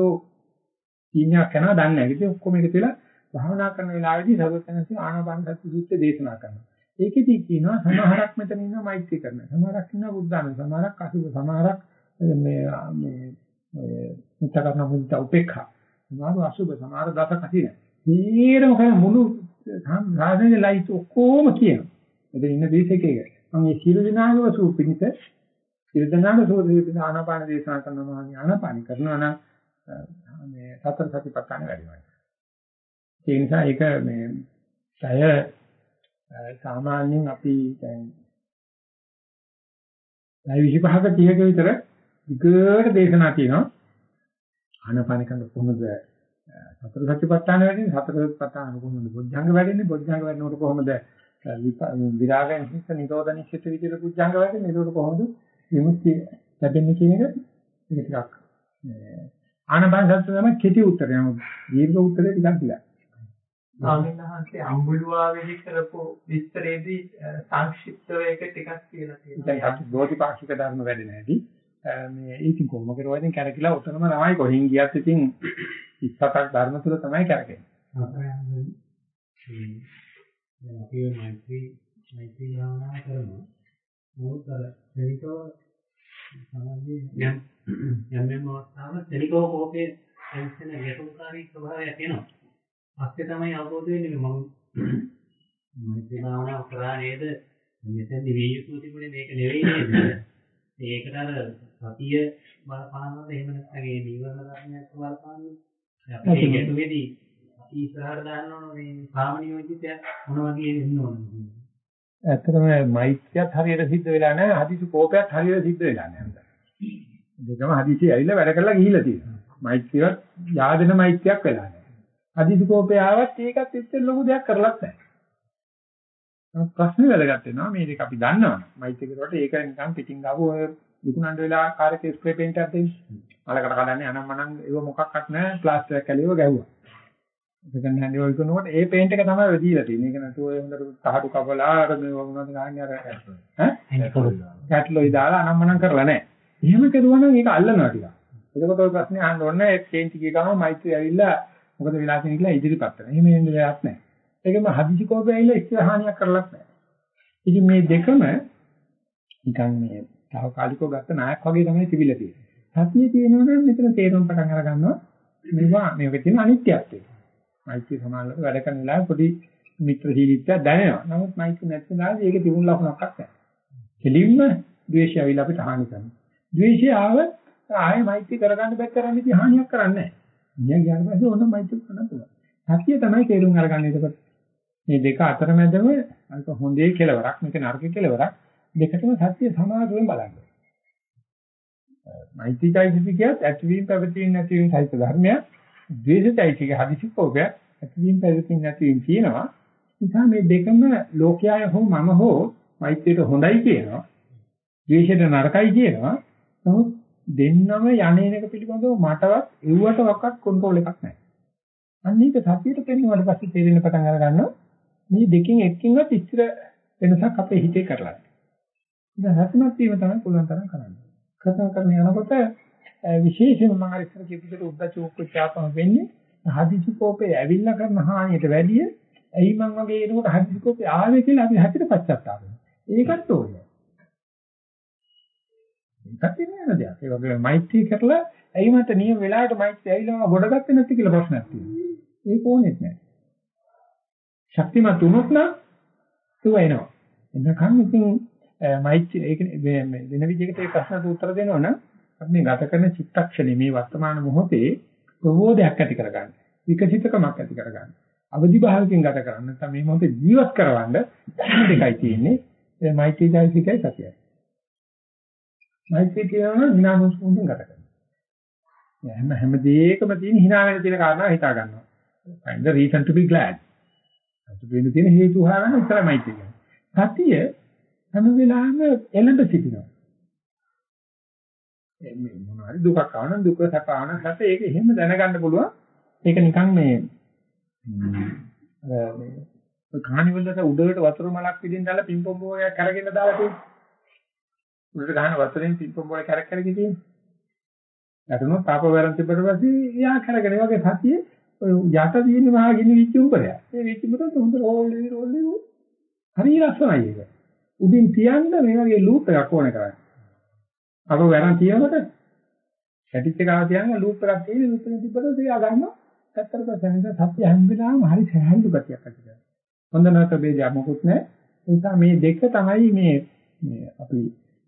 තීන්දුවක් කරනවා දන්නේ නැහැ. ඉතින් ඔක්කොම එකතු වෙලා භාවනා කරන වෙලාවේදී සර්වඥාන්සේ ආනාපාන සති සූත්‍රය දේශනා කරනවා. ඒකෙදි කියනවා සමහරක් මෙතන ඉන්නවා මෛත්‍රී කරන. සමහරක් ඉන්නවා බුද්ධාන. සමහරක් අසුභ. සමහරක් මේ මේ මුත්තකරන මුත්ත උපේක්ෂා. සමහර අසුභ. සමහර දස කසින. ඊරම කරන මුළු සාධනේ ලයිට් ඔක්කොම කියනවා. එතන ඉන්න දේශකයේ මම මේ සියලු දිනාගව සූපිනිත සියලු දිනාගව සූපිනිත ආනාපාන දේශනා කරනවා නම් ආනාපාන කරනවා නම් මේ සතර සතිපට්ඨාන වැඩි වෙනවා. ඒ නිසා ඒක මේ ඡය සාමාන්‍යයෙන් අපි දැන් පැය 25ක 30ක විතර විකර දේශනා තියෙනවා. ආනාපාන කරන කොහොමද සතර සතිපට්ඨාන වැඩින්නේ සතර සතිපට්ඨාන කොහොමද බොද්ධංග වැඩින්නේ බොද්ධංග වැඩනකොට කොහොමද විරාගයන් හිත නිරෝධ නිශ්චිත විදිහට පුජ්ජංග වැඩින්නේ ඒකට කොහොමද විමුක්තිය ලැබෙන්නේ කියන එක ඒක ටිකක් ආනබන් සත්‍ය තමයි කෙටි උත්තරය. දීර්ඝ උත්තරේ ටිකක් දිගයි. ආමිනහන්සේ අඹුලුවාවේදී කරපු විස්තරේදී සංක්ෂිප්තව ඒක ටිකක් කියලා තියෙනවා. දැන් අපි බෝධිපාක්ෂික ධර්ම වැඩි නැහැටි. මේ ඉතින් කොහොම කරුවයින් කැරකිලා උතනම තමයි කොහෙන් ගියත් ඉතින් 27ක් ධර්ම තුල තමයි කැරකෙන්නේ. දැන් අපි මෛත්‍රී මෛත්‍රී භාවනා කරනවා. නමුත් අර ශනිකව සමාධිය යම් යම් යම් අවස්ථාවල ශනිකව කෝපයේ ටෙන්ෂන් ගැටුම්කාරී ස්වභාවයක් එනවා. පස්සේ තමයි අවබෝධ වෙන්නේ මම මෛත්‍රී භාවනා කරා නේද? මෙතෙන්දි විය යුතු තිබුණේ මේක නෙවෙයි නේද? ඒකට අර සතිය බලපානවද එහෙම නැත්නම් ඒ නීවරණ ධර්මයක් බලපාන්නේ? අපි ගැටුවේදී අපි ඉස්සරහට දාන්න ඕන මේ සාමනියෝජිතය මොන වගේ වෙන්න ඕනද? ඇත්තටම මෛත්‍රියත් හරියට සිද්ධ වෙලා නැහැ හදිසි කෝපයත් හරියට සිද්ධ වෙලා නැහැ. දෙකම හදිසි ඇවිල්ලා වැඩ කරලා ගිහිල්ලා තියෙනවා. මෛත්‍රියත් yaadena මෛත්‍රියක් වෙලා නැහැ. හදිසි කෝපය ආවත් ඒකත් එච්චර ලොකු දෙයක් කරලත් නැහැ. ප්‍රශ්නේ වැදගත් වෙනවා මේ දෙක අපි දන්නවනේ. මෛත්‍රී කරුවට ඒක නිකන් පිටින් ගාව ඔය විකුණන්න වෙලා කාර්යක ස්ප්‍රේ පේන්ට් එකක් දෙන්නේ. මලකට කඩන්නේ අනම් මනම් ඒව මොකක්වත් නැහැ ප්ලාස්ටර් එකක් කැලියව ගැහුවා. සෙකන්ඩ් හෑන්ඩ් එක විකුණනකොට ඒ පේන්ට් එක තමයි දීලා තියෙන්නේ. ඒක නැතුව ඔය හොඳට තහඩු කපලා අර මේ වුණාද ගහන්නේ අර ඈ කැට්ලොයි දාලා අනම් මනම් කරලා නැහැ. එහෙම කරුවා නම් ඒක අල්ලනවා ටිකක්. එතකොට ඔය ප්‍රශ්නේ අහන්න ඕනේ ඒ චේන්ජ් කිය ගමන් මෛත්‍රී ඇවිල්ලා මොකද වෙලා තියෙන්නේ කියලා ඉදිරිපත් කරනවා. එහෙම එන්න දෙයක් නැහැ. ඒකම හදිසි කෝපය ඇවිල්ලා ඉස්සර හානියක් කරලත් නැහැ. ඉතින් මේ දෙකම නිකන් මේ తాවකාලිකව ගත්ත නායක් වගේ තමයි තිබිලා තියෙන්නේ. සතිය තියෙනවා නම් මෙතන තේරුම් පටන් අර ගන්නවා මේවා මේක තියෙන අනිත්‍යත්වය. මෛත්‍රී සමානලට වැඩ කරන වෙලාවේ පොඩි මිත්‍රශීලීත්වයක් දැනෙනවා. නමුත් මෛත්‍රී නැති වෙලාවේ ඒක තිබුණ ලකුණක් නැහැ. කෙලින්ම ද්වේෂය ඇවිල්ලා අපිට හානි කරනවා. ද්වේෂය ආව ආයෙ මෛත්‍රී කරගන්න බැත් කරන්නේ ඉතින් හානියක් කරන්නේ නැහැ. ඉතින් ඊට පස්සේ ඕන මෛත්‍රී කරන්න පුළුවන්. සතිය තමයි තේරුම් අරගන්නේ එතකොට. මේ දෙක අතරමැදම අනික හොඳේ කෙලවරක් මේක නරක කෙලවරක් දෙකටම සත්‍ය සමාධියෙන් බලන්න. මෛත්‍රීයිසිකයත් ඇතිවීම පැවතීම නැතිවීම සහිත ධර්මයක්. ද්වේෂයිසික හදිසිකෝපය ඇතිවීම පැවතීම නැතිවීම කියනවා. නිසා මේ දෙකම ලෝකයාය හෝ මම හෝ මෛත්‍රියට හොඳයි කියනවා. ද්වේෂයට නරකයි කියනවා. නමුත් දෙන්නම යන්නේනක පිළිබඳව මටවත් එව්වට වක්වත් කන්ට්‍රෝල් එකක් නැහැ. අන්න ඒක සතියට පෙන්වුවාට පස්සේ තේරෙන පටන් අර ගන්නවා මේ දෙකෙන් එකකින්වත් ඉස්තර වෙනසක් අපේ හිතේ කරලා. ඉතින් හත්මත් වීම තමයි පුළුවන් තරම් කරන්නේ. කතා කරන යනකොට විශේෂයෙන්ම මම අර ඉස්සර කියපු විදිහට උද්දච්ච උක්කුච්චාපම වෙන්නේ හදිසි කෝපේ ඇවිල්ලා කරන හානියට වැඩිය ඇයි මං වගේ එනකොට හදිසි කෝපේ ආවේ කියලා අපි හැටිට පච්චත්තාප වෙනවා. ඒකත් ඕනේ. ඒකත් නේද දෙයක්. ඒ වගේ මෛත්‍රී කරලා ඇයි මට නියම වෙලාවට මෛත්‍රී ඇවිල්ලා ගොඩගත්තේ නැති කියලා ප්‍රශ්නයක් තියෙනවා. ඒක ඕනෙත් නැහැ. ශක්තිමත් වුණොත් නම් තු වෙනවා. එන්නකම් ඉතින් මෛත්‍රී ඒක වෙන විදිහකට ඒ ප්‍රශ්නට උත්තර දෙනවනම් අපි මේ ගත කරන චිත්තක්ෂණේ මේ වර්තමාන මොහොතේ ප්‍රබෝධයක් ඇති කරගන්න. විකසිතකමක් ඇති කරගන්න. අවදි භාවයෙන් ගත කරන්න නැත්නම් මේ මොහොතේ ජීවත් කරවන්න දෙකයි තියෙන්නේ. ඒ මෛත්‍රී ධෛර්යයයි සතියයි. මෛත්‍රී කියනවා විනාශුසුන්ෙන් ගත කරනවා. හැම හැම දෙයකම තියෙන hina වෙන තියෙන කාරණා හිතා ගන්නවා. find the reason to be glad. අතු වෙන තියෙන හේතු හොයාගන්න උත්තරමයි කියන්නේ. සතිය හැම වෙලාවෙම එළඹ සිටිනවා. මේ මොනවාරි දුකක් ආවනම් දුක සැප ආවනම් සැප ඒක එහෙම දැනගන්න පුළුවන්. ඒක නිකන් මේ අර මේ කානිවලට උඩට වතුර මලක් විදිහින් දාලා පිම්පොම් බෝයක් කරගෙන දාලා තියෙනවා. උඩට ගහන වතුරෙන් පිම්පොම් බෝල කරක් කරගෙන තියෙනවා. යටනෝ තාප වරන් තිබ්බට පස්සේ එයා කරගෙන ඒ වගේ සතියේ ඔය යට තියෙන මහා ගිනි විච්ච උඹරය. ඒ විච්ච උඹට හොඳ රෝල් වෙවි රෝල් වෙවි. හරි ලස්සනයි ඒක. උඩින් තියන්න මේ වගේ ලූප් එකක් ඕන කරන්නේ. අර වරන් තියනකොට කැටිච්ච ගාව තියන්න ලූප් එකක් තියෙන ලූප් එකෙන් තිබ්බට තියා ගන්නවා. ඇත්තට පස්සේ සත්‍ය හැම වෙලාවෙම හරි සහැල්ලු ගතියක් ඇති කරනවා. හොඳ නැත බේජ මොකුත් නැහැ. ඒ නිසා මේ දෙක තමයි මේ මේ අපි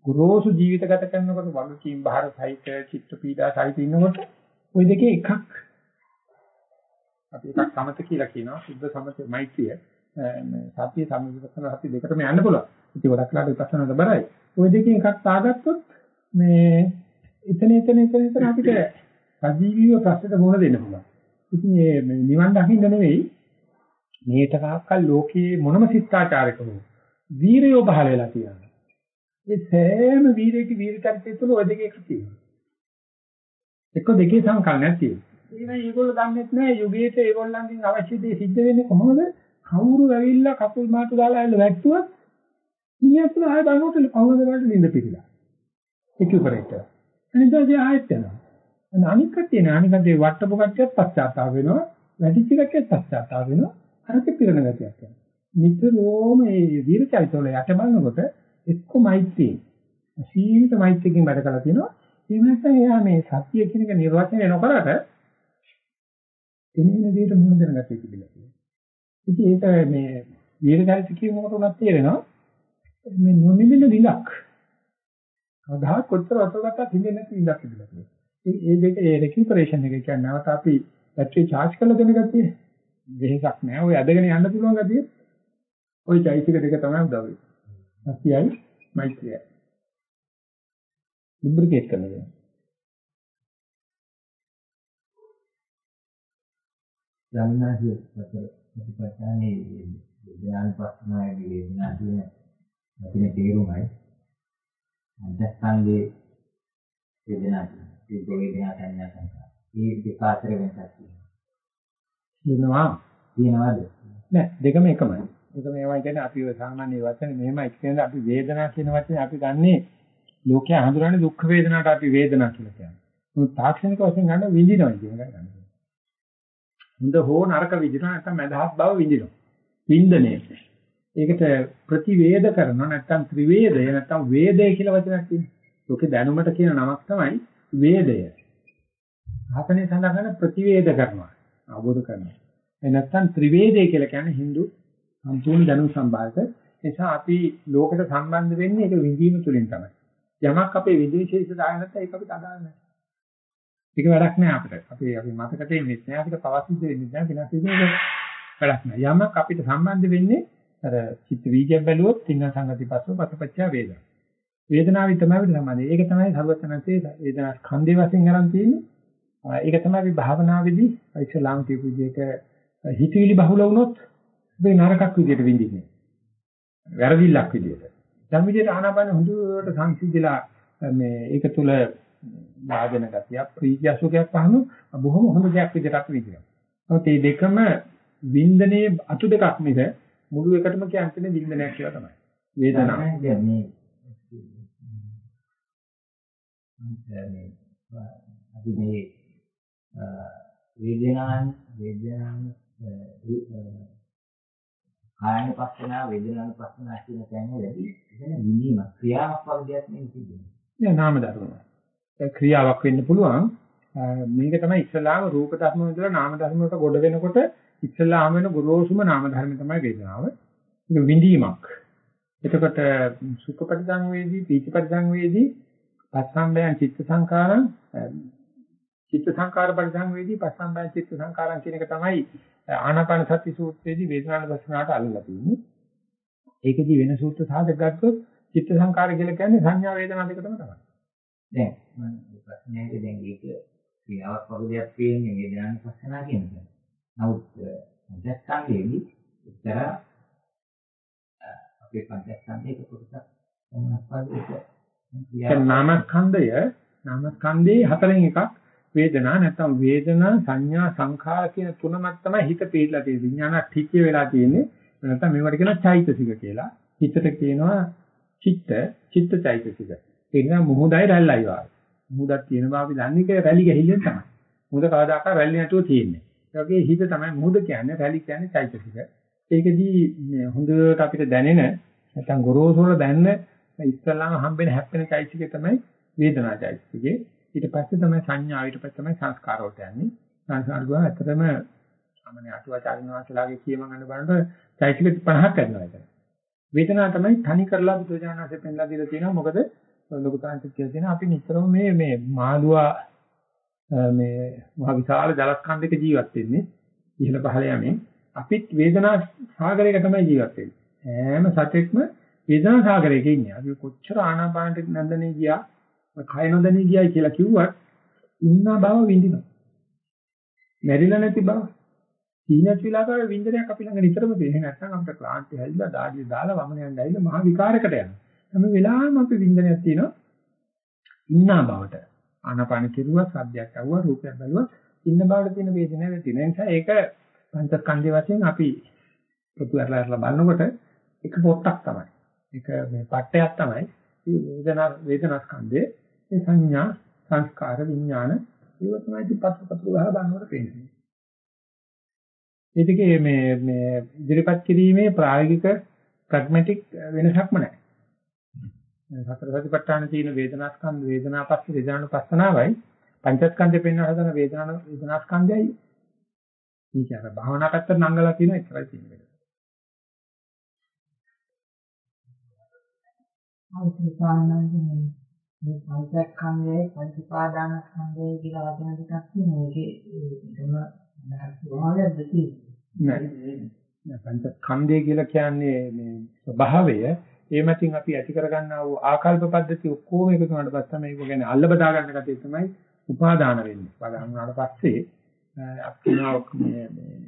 ගුරුසු ජීවිත ගත කරනකොට වගකීම් බාහිර සහිත චිත්ත පීඩා සහිත ඉන්නකොට ওই දෙකේ එකක් අපි එකක් සමත කියලා කියනවා සුද්ධ සමත මෛත්‍රිය මේ සතිය සම්මිවිපස්සන සතිය දෙකටම යන්න පුළුවන්. ඉතින් ගොඩක් ලාට විපස්සනාට බරයි. ওই දෙකෙන් එකක් තාගත්තොත් මේ එතන එතන එතන එතන අපිට සජීවීව ප්‍රශ්නට මුහුණ දෙන්න පුළුවන්. ඉතින් මේ නිවන් දකින්න නෙවෙයි මේ තරහක්කල් ලෝකයේ මොනම ශිෂ්ටාචාරයකම වීරයෝ පහළ වෙලා තියෙනවා. ඒ සෑම වීරයෙක් වීරචරිතය තුළ ඔය දෙකේ එකක් තියෙනවා. එක්ක දෙකේ සංකල්පයක් තියෙනවා. ඒනයි ඒගොල්ලෝ දන්නේ නැහැ යුගයේට ඒගොල්ලන්ගෙන් අවශ්‍ය දේ සිද්ධ වෙන්නේ කොහොමද? කවුරු ඇවිල්ලා කකුල් මාටු දාලා ඇල්ල වැට්ටුවත් මිනිහත් ආය බලනකොට පවුලද වලට නිඳ පිළිලා. එකියුපරේටර්. අනිද්දාදී ආයෙත් යනවා. අනික කට්ටිය නේ අනික කට්ටිය වට්ටපු කට්ටියත් පශ්චාත්තාප වෙනවා. වැඩිච්ච කට්ටියත් පශ්චාත්තාප වෙනවා. අරක පිරණ ගතියක් යනවා. නිතරම මේ දීර්ඝචෛතවල යට බලනකොට එක්ක මෛත්‍රී සීමිත මෛත්‍රියකින් වැඩ කරලා තියෙනවා. ඒ නැත්නම් එයා මේ සත්‍ය කියන එක නිර්වචනය නොකරට එනින දෙයට මුහුණ දෙන ගැටේ තිබිලා තියෙනවා. ඉතින් ඒක මේ දීර්ඝචෛත කියනකොට උනත් තේරෙනවා මේ නොනිමින විලක්. අදා කොච්චර වතුරකට හින්දෙන්නේ නැති විලක් තිබිලා තියෙනවා. ඒ දෙක ඒ රිකියුපරේෂන් එක කියන්නේ නැවත අපි බැටරි charge කරලා දෙන ගතිය. වෙහසක් නැහැ. ඔය ඇදගෙන යන්න පුළුවන් ගතිය. ওই චෛසික දෙක තමයි උදව් වෙන්නේ. සතියයි මෛත්‍රියයි. ලුබ්‍රිකේට් කරනවා. යන්නාදී ප්‍රතිපත්තනේ විද්‍යාන පස්නායේ වේදනා කියන වචනේ තේරුමයි අධ්‍යාත්මයේ වේදනා කියන වේදනා සංඥා සංකාර. මේ දෙක අතර වෙනසක් තියෙනවා. කියනවා තියෙනවද? නෑ දෙකම එකමයි. ඒක මේවා කියන්නේ අපි සාමාන්‍ය වචනේ මෙහෙමයි කියන්නේ අපි වේදනා කියන වචනේ අපි ගන්නේ ලෝකයේ හඳුනන්නේ දුක් වේදනාවට අපි වේදනා කියලා කියන්නේ. මොකද තාක්ෂණික වශයෙන් ගන්න විඳිනවා කියන එකයි ගන්න. හොඳ හෝ නරක විඳිනවා නැත්නම් මදහස් බව විඳිනවා. වින්දනය. ඒකට ප්‍රතිවේද කරනවා නැත්නම් ත්‍රිවේදය නැත්නම් වේදය කියලා වචනක් තියෙනවා. ලෝකේ දැනුමට කියන නමක් තමයි වේදය. ආතනේ සඳහන් ප්‍රතිවේද කරනවා. අවබෝධ කරනවා. ඒ නැත්නම් ත්‍රිවේදය කියලා කියන්නේ Hindu සම්පූර්ණ දැනුම් සම්භාරක. නිසා අපි ලෝකයට සම්බන්ධ වෙන්නේ ඒක විඳීම තුලින් තමයි. යමක් අපේ විදේශීය දාය නැත්නම් ඒක අපිට අදාළ නැහැ. ඒක වැඩක් නෑ අපිට. අපි අපි මතකට එන්නේ නැහැ. අපිට පවසිද්ධ වෙන්නේ නැහැ. වෙනස් වෙන්නේ වැඩක් නෑ. යමක් අපිට සම්බන්ධ වෙන්නේ අර චිත්ත වීජය බැලුවොත් තින්න සංගති පස්සෝ පතපච්චා වේදනා. වේදනාවයි තමයි අපිට සම්බන්ධය. ඒක තමයි සර්වඥාන්සේ වේදනා ස්කන්ධය වශයෙන් අරන් තියෙන්නේ. ඒක තමයි අපි භාවනාවේදී ඉස්ලාම් කියපු විදිහට හිතවිලි බහුල වුණොත් මේ නරකක් විදිහට විඳින්නේ. වැරදිල්ලක් විදිහට. දැන් විදිහට ආනාපාන හොඳට සංසිඳිලා මේ ඒක තුල වාදන ගතිය ප්‍රීතිය සුඛයක් පහනු බොහොම හොඳ දෙයක් විදිහට අපි විඳිනවා. නමුත් මේ දෙකම වින්දනයේ අතු දෙකක් මිස මුළු එකටම කියන්නේ වින්දනයක් කියලා තමයි. වේදනාව. මේ මේ අපි මේ වේදනාන් වේදනාන් කායන පස්සනා වේදනාන පස්සනා කියන තැනවලදී එතන විඳීම ක්‍රියාවක් වගේ දෙයක් නෙවෙයි කියන්නේ. නෑ නාම ධර්ම. ඒ ක්‍රියාවක් වෙන්න පුළුවන්. මේක තමයි ඉස්ලාම රූප ධර්ම වලට නාම ධර්ම වලට ගොඩ වෙනකොට ඉස්ලාම වෙන ගොරෝසුම නාම ධර්ම තමයි වේදනාව. ඒක විඳීමක්. එතකොට සුඛ පරිසංවේදී, පීති පරිසංවේදී, පස්සම්බයන් චිත්ත සංකාරං, චිත්ත සංකාර පරිසංවේදී, පස්සම්බයන් චිත්ත සංකාරං කියන එක තමයි ආනාපාන සති සූත්‍රයේදී වේදනාන දර්ශනාවට අල්ලලා තියෙන්නේ. ඒකෙදි වෙන සූත්‍ර සාධක ගත්තොත් චිත්ත සංකාර කියලා කියන්නේ සංඥා වේදනා දෙකම තමයි. දැන් මම ප්‍රශ්නයක දැන් ඒක ක්‍රියාවක් වගේ දෙයක් තියෙන්නේ වේදනාන පස්සනා කියන එක. නමුත් පංචස්කන්ධයේදී උත්තර අපේ පංචස්කන්ධයක කොටසක් මොනක් වගේ ඒක නාමස්කන්ධය නාමස්කන්ධයේ හතරෙන් එකක් වේදනා නැත්නම් වේදනා සංඥා සංඛාර කියන තුනම තමයි හිත පිළිලා තියෙන්නේ. විඥාන ඨික්‍ය වෙලා තියෙන්නේ. නැත්නම් මේවට කියනවා චෛතසික කියලා. හිතට කියනවා චිත්ත, චිත්ත චෛතසික. ඒ නිසා මුහුදයි රැල්ලයි වාගේ. මුහුදක් තියෙන බව අපි දන්නේ ඒක රැලි ගහිල්ලෙන් තමයි. මුහුද කවදාකවත් රැලි නැතුව තියෙන්නේ. ඒ වගේ හිත තමයි මුහුද කියන්නේ, රැලි කියන්නේ චෛතසික. ඒකදී මේ හොඳට අපිට දැනෙන නැත්නම් ගොරෝසුර දැනෙන ඉස්සල්ලාම හම්බෙන හැප්පෙන චෛතසිකය තමයි වේදනා චෛතසිකේ. ඊට පස්සේ තමයි සංඥා ඊට පස්සේ තමයි සංස්කාර වලට යන්නේ. සංස්කාර ගුණ ඇත්තටම සාමාන්‍ය අටුවාචාරින් වහන්සේලාගේ කියමන් ගන්න බලනකොට චෛතසික 50ක් කරනවා ඒක. වේදනාව තමයි තනි කරලා බුදුජානනාංශයෙන් පෙන්ලා දීලා තියෙනවා. මොකද ලොකු තාන්තික කියලා තියෙනවා අපි නිතරම මේ මේ මාළුවා මේ මහ විශාල ජලස්කන්ධයක ජීවත් වෙන්නේ. ඉහළ පහළ යමින් අපිත් වේදනා සාගරයක තමයි ජීවත් වෙන්නේ. හැම සතෙක්ම වේදනා සාගරයක ඉන්නේ. අපි කොච්චර ආනාපානට නන්දනේ ගියා කය නොදැනී ගියයි කියලා කිව්වත් ඉන්න බව විඳිනවා. මැරිලා නැති බව. සීනත් විලාකාර වින්දනයක් අපි ළඟ නිතරම තියෙන නැත්නම් අපිට ක්ලාන්ති හැදිලා දාඩිය දාලා වමන යන්න ඇවිල්ලා මහා විකාරයකට යනවා. හැම වෙලාවෙම අපි වින්දනයක් තියෙනවා. ඉන්නා බවට. ආනාපාන කිරුවා, සද්දයක් ඇහුවා, රූපයක් බැලුවා, ඉන්න බවට තියෙන වේදනාවක් තියෙන නිසා ඒක පංචස්කන්ධය වශයෙන් අපි පොතු අරලා අරලා බලනකොට එක පොත්තක් තමයි. ඒක මේ පට්ටයක් තමයි. මේ වේදනා වේදනා ස්කන්ධේ ඒ සංඥා සංස්කාර විඥාන ඒව තමයි ඉතිපත් පතු ගහ බලනකොට පේන්නේ. ඒ දෙකේ මේ මේ ඉදිරිපත් කිරීමේ ප්‍රායෝගික ප්‍රැග්මැටික් වෙනසක්ම නැහැ. සතර සතිපට්ඨාන තියෙන වේදනා ස්කන්ධ වේදනා පස්ස වේදනාන පස්සනාවයි පංචස්කන්ධය පෙන්වන හදන වේදනාන වේදනා ස්කන්ධයයි මේක අර භාවනා පැත්තට නංගලා තියෙන එකයි තියෙන්නේ. අවසානයේ මේ පංචස්කන්ධයයි පංචපාදානස්කන්ධයයි කියලා වචන දෙකක් තියෙනවා. ඒකේ එකම ස්වභාවයක්ද තියෙන්නේ. නෑ පංචස්කන්ධය කියලා කියන්නේ මේ ස්වභාවය ඒ මතින් අපි ඇති කරගන්නා වූ ආකල්ප පද්ධති ඔක්කොම එකතු වුණාට පස්සේ මේක ගැන අල්ල බදා ගන්න කතිය තමයි උපාදාන වෙන්නේ. උපාදාන වුණාට පස්සේ අපිනවා මේ මේ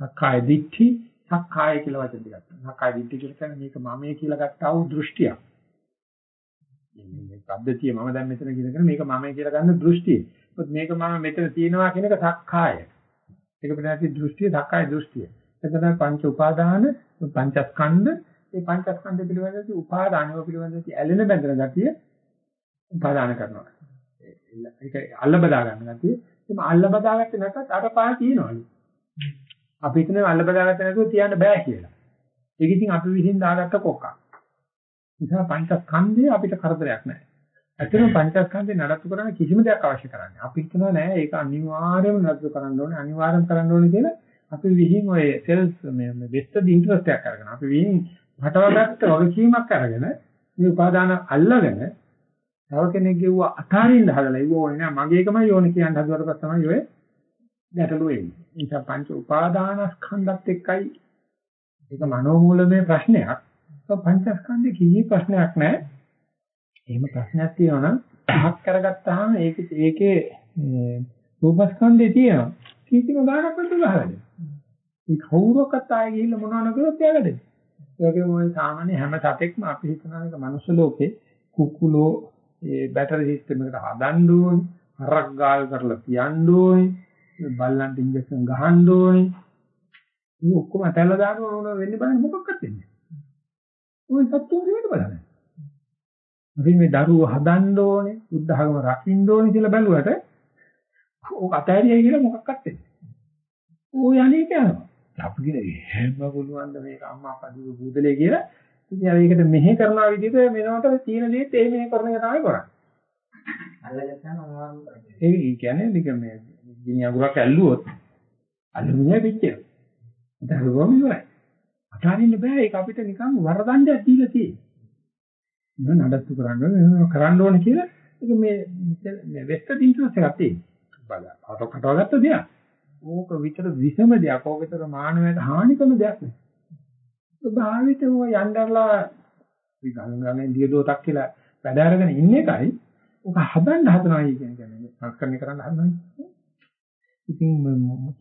සක්කාය දිට්ඨි සක්කාය කියලා වචන දෙකක්. සක්කාය දිට්ඨි කියලා කියන්නේ මේක මමයේ කියලා ගත්තා වූ දෘෂ්ටියක්. මේ පද්ධතිය මම දැන් මෙතන කියනකන මේක මමයි කියලා ගන්න දෘෂ්ටිය. මොකද මේක මම මෙතන තියෙනවා කියන එක සක්කාය. ඒක පිටාති දෘෂ්ටිය සක්කාය දෘෂ්ටිය. එතන පංච උපාදාන පංචස්කන්ධ ඒ පංචස්කන්ධ පිළිබඳව උපාදානව පිළිබඳව ඇලෙන බැඳෙන ගතිය උපාදාන කරනවා. ඒක අල්ල බදා ගන්න ගතිය. එතන අල්ල බදාගත්තේ නැත්නම් අර පහ තියෙනවලු. අපි හිතන්නේ අල්ල බදාගත්තේ නැතුව තියන්න බෑ කියලා. ඒක ඉතින් අපි විසින් දාගත්ත කොක්කක්. නිසා පංචස්කන්ධය අපිට කරදරයක් නැහැ. ඇත්තටම පංචස්කන්ධේ නඩත්තු කරන්න කිසිම දෙයක් අවශ්‍ය කරන්නේ. අපි හිතනවා නෑ ඒක අනිවාර්යයෙන්ම නඩත්තු කරන්න ඕනේ අනිවාර්යයෙන් කරන්න ඕනේ කියලා අපි විහිං ඔය සෙල්ස් මේ වෙස්ටඩ් ඉන්ටරෙස්ට් එකක් අරගෙන අපි විහිං හටවගත්ත වගකීමක් අරගෙන මේ උපාදාන අල්ලගෙන තව කෙනෙක් ගෙව්ව අතාරින්න හදලා ඉව ඕනේ නෑ මගේ එකමයි ඕනේ කියන හදුවට පස්සේ තමයි ඔය ගැටලුව එන්නේ. ඒ නිසා පංච උපාදානස්කන්ධත් එක්කයි ඒක මනෝමූලමය ප්‍රශ්නයක්. පංචස්කන්ධේ කිසි ප්‍රශ්නයක් නැහැ. එහෙම ප්‍රශ්නයක් තියෙනවා නම් පහක් කරගත්තාම ඒකේ ඒකේ රූපස්කන්ධේ තියෙනවා. කිසිම ගානක් නැතුව ගහලා ඒ කවුරක්වත් ආයෙ ගිහිල්ලා මොනවා නකරත් එයාගද. ඒ වගේම ওই සාමාන්‍ය හැම සතෙක්ම අපි හිතනවා එක මනුස්ස ලෝකේ කුකුලෝ ඒ බැටරි සිස්ටම් එකට හදන්න ඕනේ, හරක් ගාල් කරලා තියන්න ඕනේ, බල්ලන්ට ඉන්ජෙක්ෂන් ගහන්න ඕනේ. මේ ඔක්කොම අතල්ලා දාන ඕන වෙන්නේ බලන්න මොකක්වත් වෙන්නේ. ওই සත්තුන් දෙයට බලන්න. අපි මේ දරුවෝ හදන්න ඕනේ, බුද්ධ ධර්ම රකින්න ඕනේ කියලා බැලුවට ඔක අතෑරියයි කියලා මොකක්වත් වෙන්නේ. ඕය අනේක යනවා. කියන හැම පුළුවන් ද මේක අම්මා අප්පා දීපු බුදලේ කියලා ඉතින් අර ඒකට මෙහෙ කරනා විදිහට මෙනවට තියෙන දේත් ඒ මෙහෙ කරන එක තමයි කරන්නේ. අල්ලගත්තාම අමාරු ඒ කියන්නේ නික මේ ගිනි අඟුරක් ඇල්ලුවොත් අලුමිනිය පිටිය. දරුවම ඉවරයි. අතාරින්න බෑ ඒක අපිට නිකන් වරදණ්ඩයක් දීලා තියෙන්නේ. මම නඩත්තු කරන්න කරන්න ඕනේ කියලා ඒක මේ මේ වෙස්ට් ඉන්ටරෙස්ට් එකක් තියෙනවා. බලන්න. අතෝ කටවගත්ත දෙයක්. ඕක විතර විසම දෙයක්. ඕක විතර මානවයට හානි කරන දෙයක් නෙවෙයි. ස්වභාවිත ඔය යnderලා විගංගනේ දියදෝතක් කියලා වැඩ අරගෙන ඉන්න එකයි ඔක හදන්න හදනවා කියන කියන්නේ සංස්කරණය කරන්න හදනවා. ඉතින්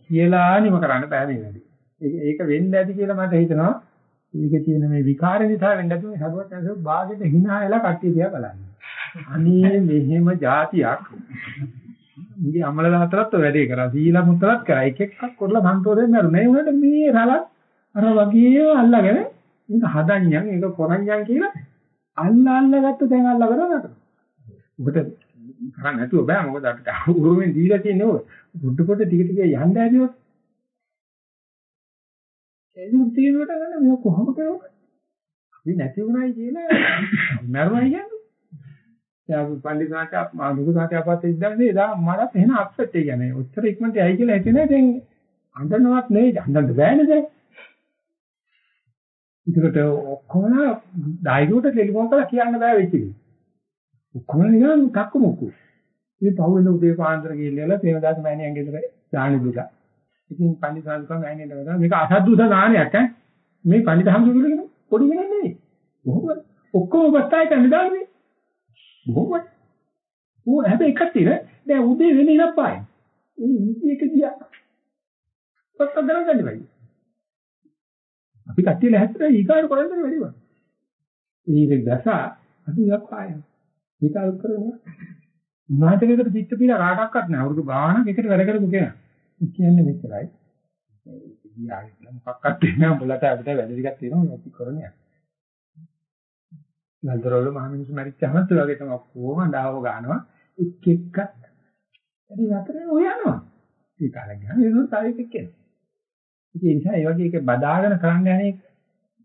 කියලා නිම කරන්න බෑ මේ වැඩේ. ඒක වෙන්න ඇති කියලා මට හිතෙනවා. ඒකේ තියෙන මේ විකාර නිසා වෙන්න ඇති මේ සරුවත් නැසෝ භාගෙට hina එලා කට්ටිය දිහා බලන්නේ. අනේ මෙහෙම જાතියක් උන්ගේ අමල හතරත් වැඩේ කරා. සීලා මුත්තලත් කරා. එක එකක් කරලා සන්තෝෂයෙන් නරුනේ. උනට මේ රලත් අර වගේම අල්ලගෙන මේක හදන්යන් ඒක කොරන්යන් කියලා අල්ල අල්ලගත්ත දැන් අල්ල කරනකට. ඔබට කරන්න නැතුව බෑ මොකද අපිට උරුමෙන් දීලා තියෙන්නේ ඕක. බුද්ධ කොට ටික ටික යන්න ඇදියොත්. ඒක තියෙනකොට ගන්න මේ කොහොම කරන්නේ? අපි නැති වුණයි කියලා මරුණයි කියන්නේ. දැන් පඬිතුමාට මානුක සාකච්ඡාපත් ඉඳන්නේ එදා මමත් එහෙන අප්සෙට් ඒ කියන්නේ. උත්තර ඉක්මනට ඇයි කියලා හිතන්නේ දැන් අඬනවත් නෙවෙයි අඬන්න බෑනේ දැන්. ඒකට ඔක්කොම ඩයිගෝට ටෙලිෆෝන් කරලා කියන්න බෑ වෙච්ච එක. ඔක්කොම නිකන් තක්කු මුක්කු. මේ පහුවෙන උදේ පාන්දර ගිහිල්ලා තේමදාස මෑණියන් ගෙදර දානි දුක. ඉතින් පඬිත් සාදුකම් මෑණියන්ට වදා මේක අසද්දුස දානයක් ඈ. මේ පඬිත් හම්දුරගෙන පොඩි කෙනෙක් නෙවෙයි. බොහොම ඔක්කොම බස්තායි කන්නේ දාන්නේ. බොහොම. ඌ හැබැයි එකක් තියෙන. දැන් උදේ වෙන ඉලක් පායි. ඒ ඉති එක ගියා. පොත්ත දරගන්න බැරි. අපි කට්ටිය ලැහැත්තට ඊකාර කරන්නේ වැඩි වා. ඒක දැස අපි ඉලක් පායි. ඊකාර කරනවා. උනාටේකට පිට පිළ කාටවත් නැහැ. අවුරුදු ගාණක් එකට වැඩ කරපු කෙනා. කියන්නේ මෙච්චරයි. ගියාගෙන මොකක්වත් නැහැ. උඹලට අපිට වැඩ ටිකක් තියෙනවා. නැති කරන්නේ. නන්දරවල මහ මිනිස්සු මැරිච්චාම ඒ වගේ තමයි කොහොම ඩාව ගන්නවා. එක් එක්ක ඇයි නතරේ ඔය යනවා. ඒ කාලේ ගියාම ඒක තව එකක් කියනවා. ඒ නිසා ඒ වගේ එක බදාගෙන කරන්න යන්නේ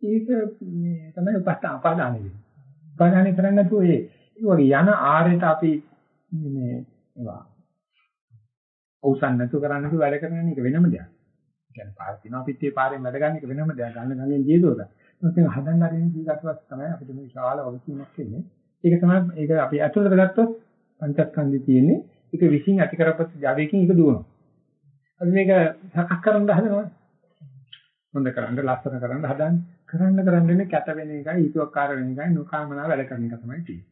ඒක මේ තමයි උපස්ථා අපාදානෙ වෙන්නේ. උපාදානෙ කරන්නේ නැතුව ඒ වගේ යන ආරයට අපි මේ ඒවා අවසන් නැතු කරන්න නැතුව වැඩ කරන එක වෙනම දෙයක්. කියන්නේ පාර තිනවා පිටේ පාරෙන් වැඩ ගන්න එක වෙනම දෙයක්. ගන්න ගන්නේ ජීදෝද. මොකද හදන්න හරින ජීවිතවත් තමයි අපිට මේ විශාල වගකීමක් වෙන්නේ. ඒක තමයි ඒක අපි ඇතුළට ගත්තොත් පංචස්කන්ධය තියෙන්නේ. ඒක විශ්ින් ඇති කරපත් ජවයකින් ඒක දුවනවා. අපි මේක සකස් කරන්න හදනවා. හොඳ කරන්න ලස්සන කරන්න හදන්නේ. කරන්න කරන්නේ කැත වෙන එකයි, හිතුවක්කාර වෙන එකයි, නොකාමනා වැඩ කරන එක තමයි තියෙන්නේ.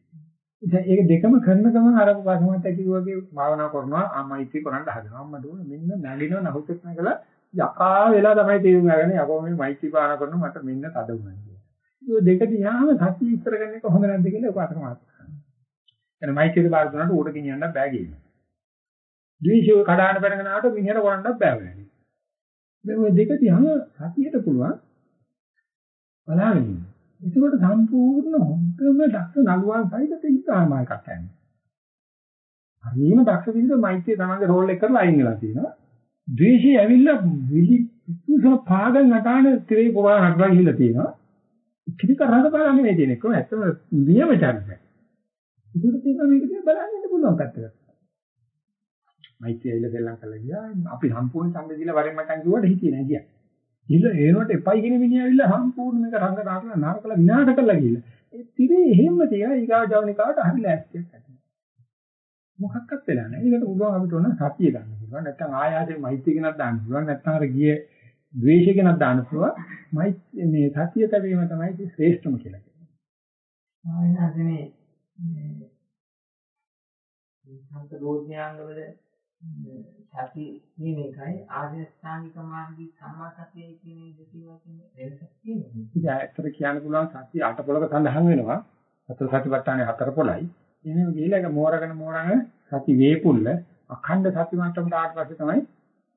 ඉතින් ඒක දෙකම කරන ගමන් අර පසමත් ඇති වගේ භාවනා කරනවා අම්මයිති කරන්න හදනවා අම්මට ඕන මෙන්න නැගිනව නහුතෙක් නැගලා යකා වෙලා තමයි තේරුම් ගන්න යකෝ මේ මයිති භාවනා කරනවා මට මෙන්න තද වුණා කියලා. ඒ දෙක දිහාම සතිය ඉස්සර ගන්න එක හොඳ නැද්ද කියලා ඔක අතක මාත්. එන මයිතිේ බාර දුන්නාට ඌට ගෙනියන්න බෑ කියන්නේ. ද්වේෂය කඩාන බැනගෙන ආවට මිනිහට කරන්නත් බෑ වෙන්නේ. මේ දෙක දිහාම සතියට පුළුවන් බලාගෙන ඉන්න. ඒකට සම්පූර්ණ හොඳම දක්ෂ නළුවන් සහිත තීතාම එකක් යන්නේ. හරිම දක්ෂ විදිහට මෛත්‍රිය තමන්ගේ රෝල් එක කරලා අයින් වෙලා තියෙනවා. ද්වේෂය ඇවිල්ලා විලි පිටුසන පාගල් නටාන තිරේ පුරා නටලා ගිහිල්ලා තියෙනවා. කිසික රඟපාලා නෙමෙයි තියෙන්නේ. කොහොම ඇත්තම නියම චරිතය. ඒකට තියෙන මේක දිහා බලන්න ඉන්න පුළුවන් පැත්තකට. මෛත්‍රිය ඇවිල්ලා දෙල්ලම් කළා ගියා. අපි සම්පූර්ණ ඡන්ද දීලා වරෙන් මටන් කිව්වට හිතියේ නෑ කියන්නේ. ඉල්ල ඒනොට එපයි කියන මිනිහා ඇවිල්ලා සම්පූර්ණ මේක රංග නාටක නාටකලා විනාශ කරලා ගිහලා. ඒ තිරේ එහෙම්ම තියා ඊගාව ජවනිකාවට හරි ලෑස්තියක් ඇති. මොකක්වත් වෙලා නැහැ. ඒකට උගව අපිට ඕන සතිය ගන්න පුළුවන්. නැත්නම් ආයාසයෙන් මෛත්‍රිය කෙනක් දාන්න පුළුවන්. නැත්නම් අර ගියේ ද්වේෂය කෙනක් දාන්න පුළුවන්. මෛත්‍රිය මේ සතිය තැබීම තමයි ශ්‍රේෂ්ඨම කියලා කියන්නේ. සංත බෝධ්‍යාංගවල සති කියන එකයි ආර්ය අෂ්ටාංගික මාර්ගයේ සම්මා සතියයි කියන දෙකේ වෙනසක් තියෙනවා. ඉතින් ඇත්තට කියන්න පුළුවන් සතිය අට පොලක සඳහන් වෙනවා. සතර සතිපට්ඨානේ හතර පොලයි. එහෙනම් ගිහිල්ලා ඒක මෝරගෙන මෝරගෙන සති වේපුල්ල අඛණ්ඩ සති මට්ටමට ආවට පස්සේ තමයි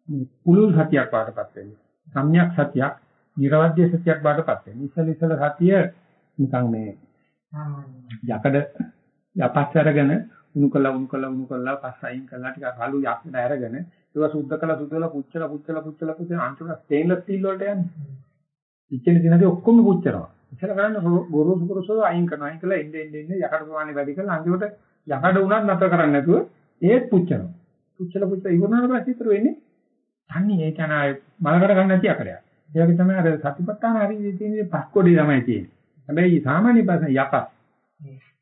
මේ පුළුල් සතියක් වාටපත් වෙන්නේ. සම්‍යක් සතියක්, නිර්වද්‍ය සතියක් වාටපත් වෙන්නේ. ඉස්සල ඉස්සල සතිය නිකන් මේ යකඩ යපස් අරගෙන උණු කළා උණු කළා උණු කළා පස්ස අයින් කළා ටික කලු යක්ෂණ අරගෙන ඒක සුද්ධ කළා සුද්ධ කළා පුච්චලා පුච්චලා පුච්චලා පුච්චලා අන්තිමට ස්ටේන්ලස් ස්ටීල් වලට යන්නේ. ඉච්චෙන දිනදී ඔක්කොම පුච්චනවා. ඉතල කරන්නේ ගොරෝසු ගොරෝසු අයින් කරනවා. අයින් කළා එන්නේ එන්නේ එන්නේ යකඩ ප්‍රමාණය වැඩි කරලා අන්තිමට යකඩ උනත් නැතර කරන්නේ නැතුව ඒත් පුච්චනවා. පුච්චලා පුච්චලා ඉවරනාට පස්සේ ඉතුරු වෙන්නේ තන්නේ ඒ කියන්නේ මලකට ගන්න නැති යකඩයක්. ඒ වගේ තමයි අර සතිපට්ඨාන හරිය තියෙන්නේ පස් කොටි තමයි තියෙන්නේ. හැබැයි සාමාන්‍ය භාෂා යකස්.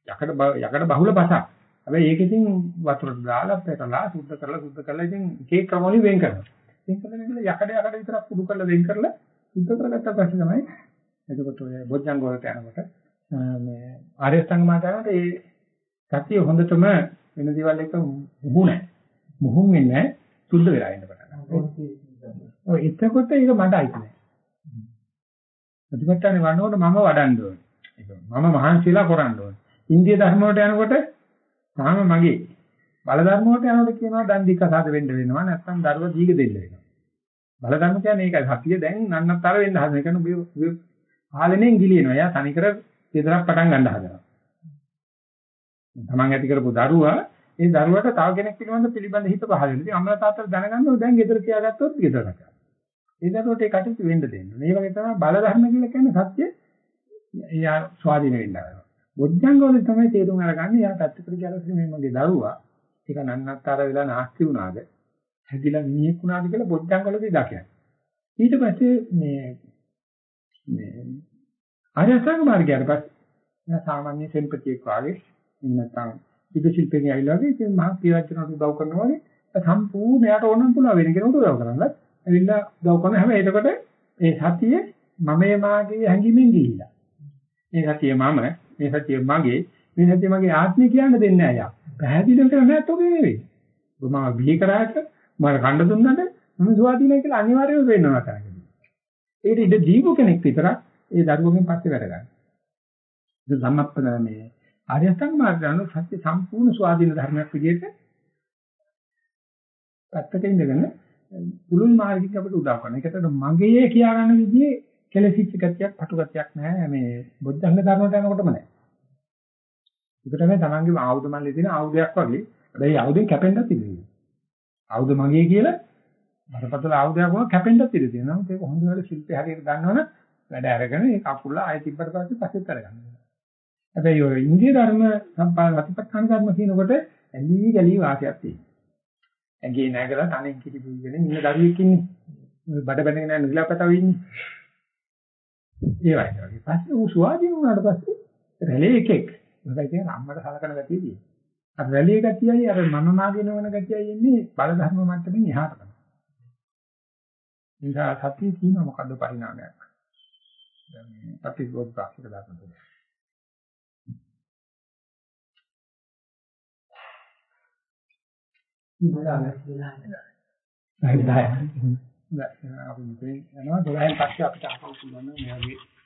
යකඩ යකඩ බහුල භාෂා. හැබැයි ඒක ඉතින් වතුරට දාලා පෙරලා සුද්ධ කරලා සුද්ධ කරලා ඉතින් එක එක ක්‍රම වලින් වෙන් කරනවා. වෙන් කරලා ඉතින් යකඩ යකඩ විතරක් කුඩු කරලා වෙන් කරලා සුද්ධ කරගත්ත පස්සේ තමයි එතකොට ඔය බොජ්ජංග වලට යනකොට මේ ආර්ය සංඝ මාතාවට ඒ සතිය හොඳටම වෙන දේවල් එක මුහු නැහැ. මුහුන් වෙන්නේ සුද්ධ වෙලා ඉන්න පටන්. ඔය එතකොට ඒක මට අයිති නැහැ. ප්‍රතිපත්තනේ වන්නකොට මම වඩන්න ඕනේ. මම මහන්සිලා කරන්න ඕනේ. ඉන්දිය ධර්ම වලට යනකොට තාම මගේ බල ධර්ම වලට යනකොට කියනවා දන් දික්කසාද වෙන්න වෙනවා නැත්නම් දරුව දීග දෙන්න වෙනවා. බල ධර්ම කියන්නේ ඒකයි. සතිය දැන් නන්නතර වෙන්න හදන එක නේ පාලනයෙන් ගිලිනවා. එයා තනිකර විතරක් පටන් ගන්න හදනවා. තමන් ඇති කරපු දරුවා ඒ දරුවට තව කෙනෙක් පිළිබඳ පිළිබඳ හිත පහළ වෙනවා. ඉතින් අම්මලා තාත්තලා දැනගන්න ඕනේ දැන් ගෙදර තියාගත්තොත් ගෙදර රටා. ඒ දරුවට ඒ කටයුතු වෙන්න දෙන්න. මේ වගේ තමයි බල ධර්ම කියලා කියන්නේ සත්‍ය එයා ස්වාධීන වෙන්න ආවා. බොද්ධංග වල තමයි තේරුම් අරගන්නේ එයා පැත්තකට ගියලා මේ මගේ දරුවා ඒක නන්නත්තර වෙලා නාස්ති වුණාද හැදිලා මිනිහෙක් වුණාද කියලා බොද්ධංග වලදී දකිනවා. ඊට පස්සේ මේ මේ ආර්ය අෂ්ටාංග මාර්ගයට පස්සේ සාමාන්‍ය සෙන්පතියෙක් වාගේ නැත්නම් විදු ශිල්පියෙක් ඇවිල්ලා වගේ ඉතින් මහා පියවචනට උදව් කරනවා වගේ සම්පූර්ණ යට ඕනනම් පුළුවන් වෙන කෙනෙකුට උදව් කරන්නත්. ඇවිල්ලා උදව් කරන හැම එතකොට ඒ සතිය මමයේ මාගේ හැඟීමෙන් ගිහිලා මේ සතිය මම මේ සතිය මගේ මේ සතිය මගේ ආත්මය කියන්න දෙන්නේ නැහැ යා. පැහැදිලිව කරන්නේ නැත්නම් ඔබේ නෙවෙයි. මම බිහි කරාට මම කණ්ඩ දුන්නද මම සුවාදීනයි කියලා අනිවාර්යයෙන්ම වෙන්නවා තමයි ඒකට ඉඳ දීපු කෙනෙක් විතරක් ඒ දරුවගෙන් පස්සේ වැඩ ගන්න. ඒක සම්මප්පන මේ ආර්ය අෂ්ටාංග මාර්ගයන සත්‍ය සම්පූර්ණ ස්වාධීන ධර්මයක් විදිහට පැත්තක ඉඳගෙන පුළුල් මාර්ගික අපිට උදව් කරන. ඒකට මගේ කියා ගන්න විදිහේ කෙලසිච්ච ගතියක්, පටු ගතියක් නැහැ මේ බුද්ධංග ධර්මයට යනකොටම නැහැ. ඒක තමයි තමන්ගේ ආයුධ මල්ලේ තියෙන ආයුධයක් වගේ. හැබැයි ආයුධෙන් කැපෙන්නත් ඉන්නේ. ආයුධ මගේ කියලා බරපතල ආයුධයක් වුණා කැපෙන්නත් ඉඩ තියෙනවා. නමුත් ඒක හොඳ වෙලාවට ශිල්පේ හරියට ගන්නවනම් වැඩ අරගෙන ඒ කකුල ආයෙ තිබ්බට පස්සේ පස්සෙත් අරගන්න. හැබැයි ඔය ඉන්දිය ධර්ම සම්පාදපත්තාන ධර්ම කියනකොට ඇලි ගලි වාසියක් තියෙනවා. ඇඟේ නැගලා තනෙන් කිරි බුගෙන ඉන්න දරුවෙක් ඉන්නේ. ඔය බඩ බැනගෙන යන නිලාපතව ඉන්නේ. ඒ වගේ. පස්සේ ඌ සුවාදීන වුණාට පස්සේ රැළේ එකෙක්. මොකද කියන්නේ අම්මට සලකන ගතිය තියෙනවා. අර රැළේ ගතියයි අර මම මාගෙන වන ගතියයි එන්නේ බල ධර්ම මට්ටමින් එහාට තමයි. නිසා සතිය තියෙන මොකද්ද පරිණාමයක්? දැන් මේ ප්‍රතිගෝධ ප්‍රාක්ෂික දාන්න ඉතින් අපි මෙතන යනවා. 12න් පස්සේ අපිට අහන්න පුළුවන් මේ වගේ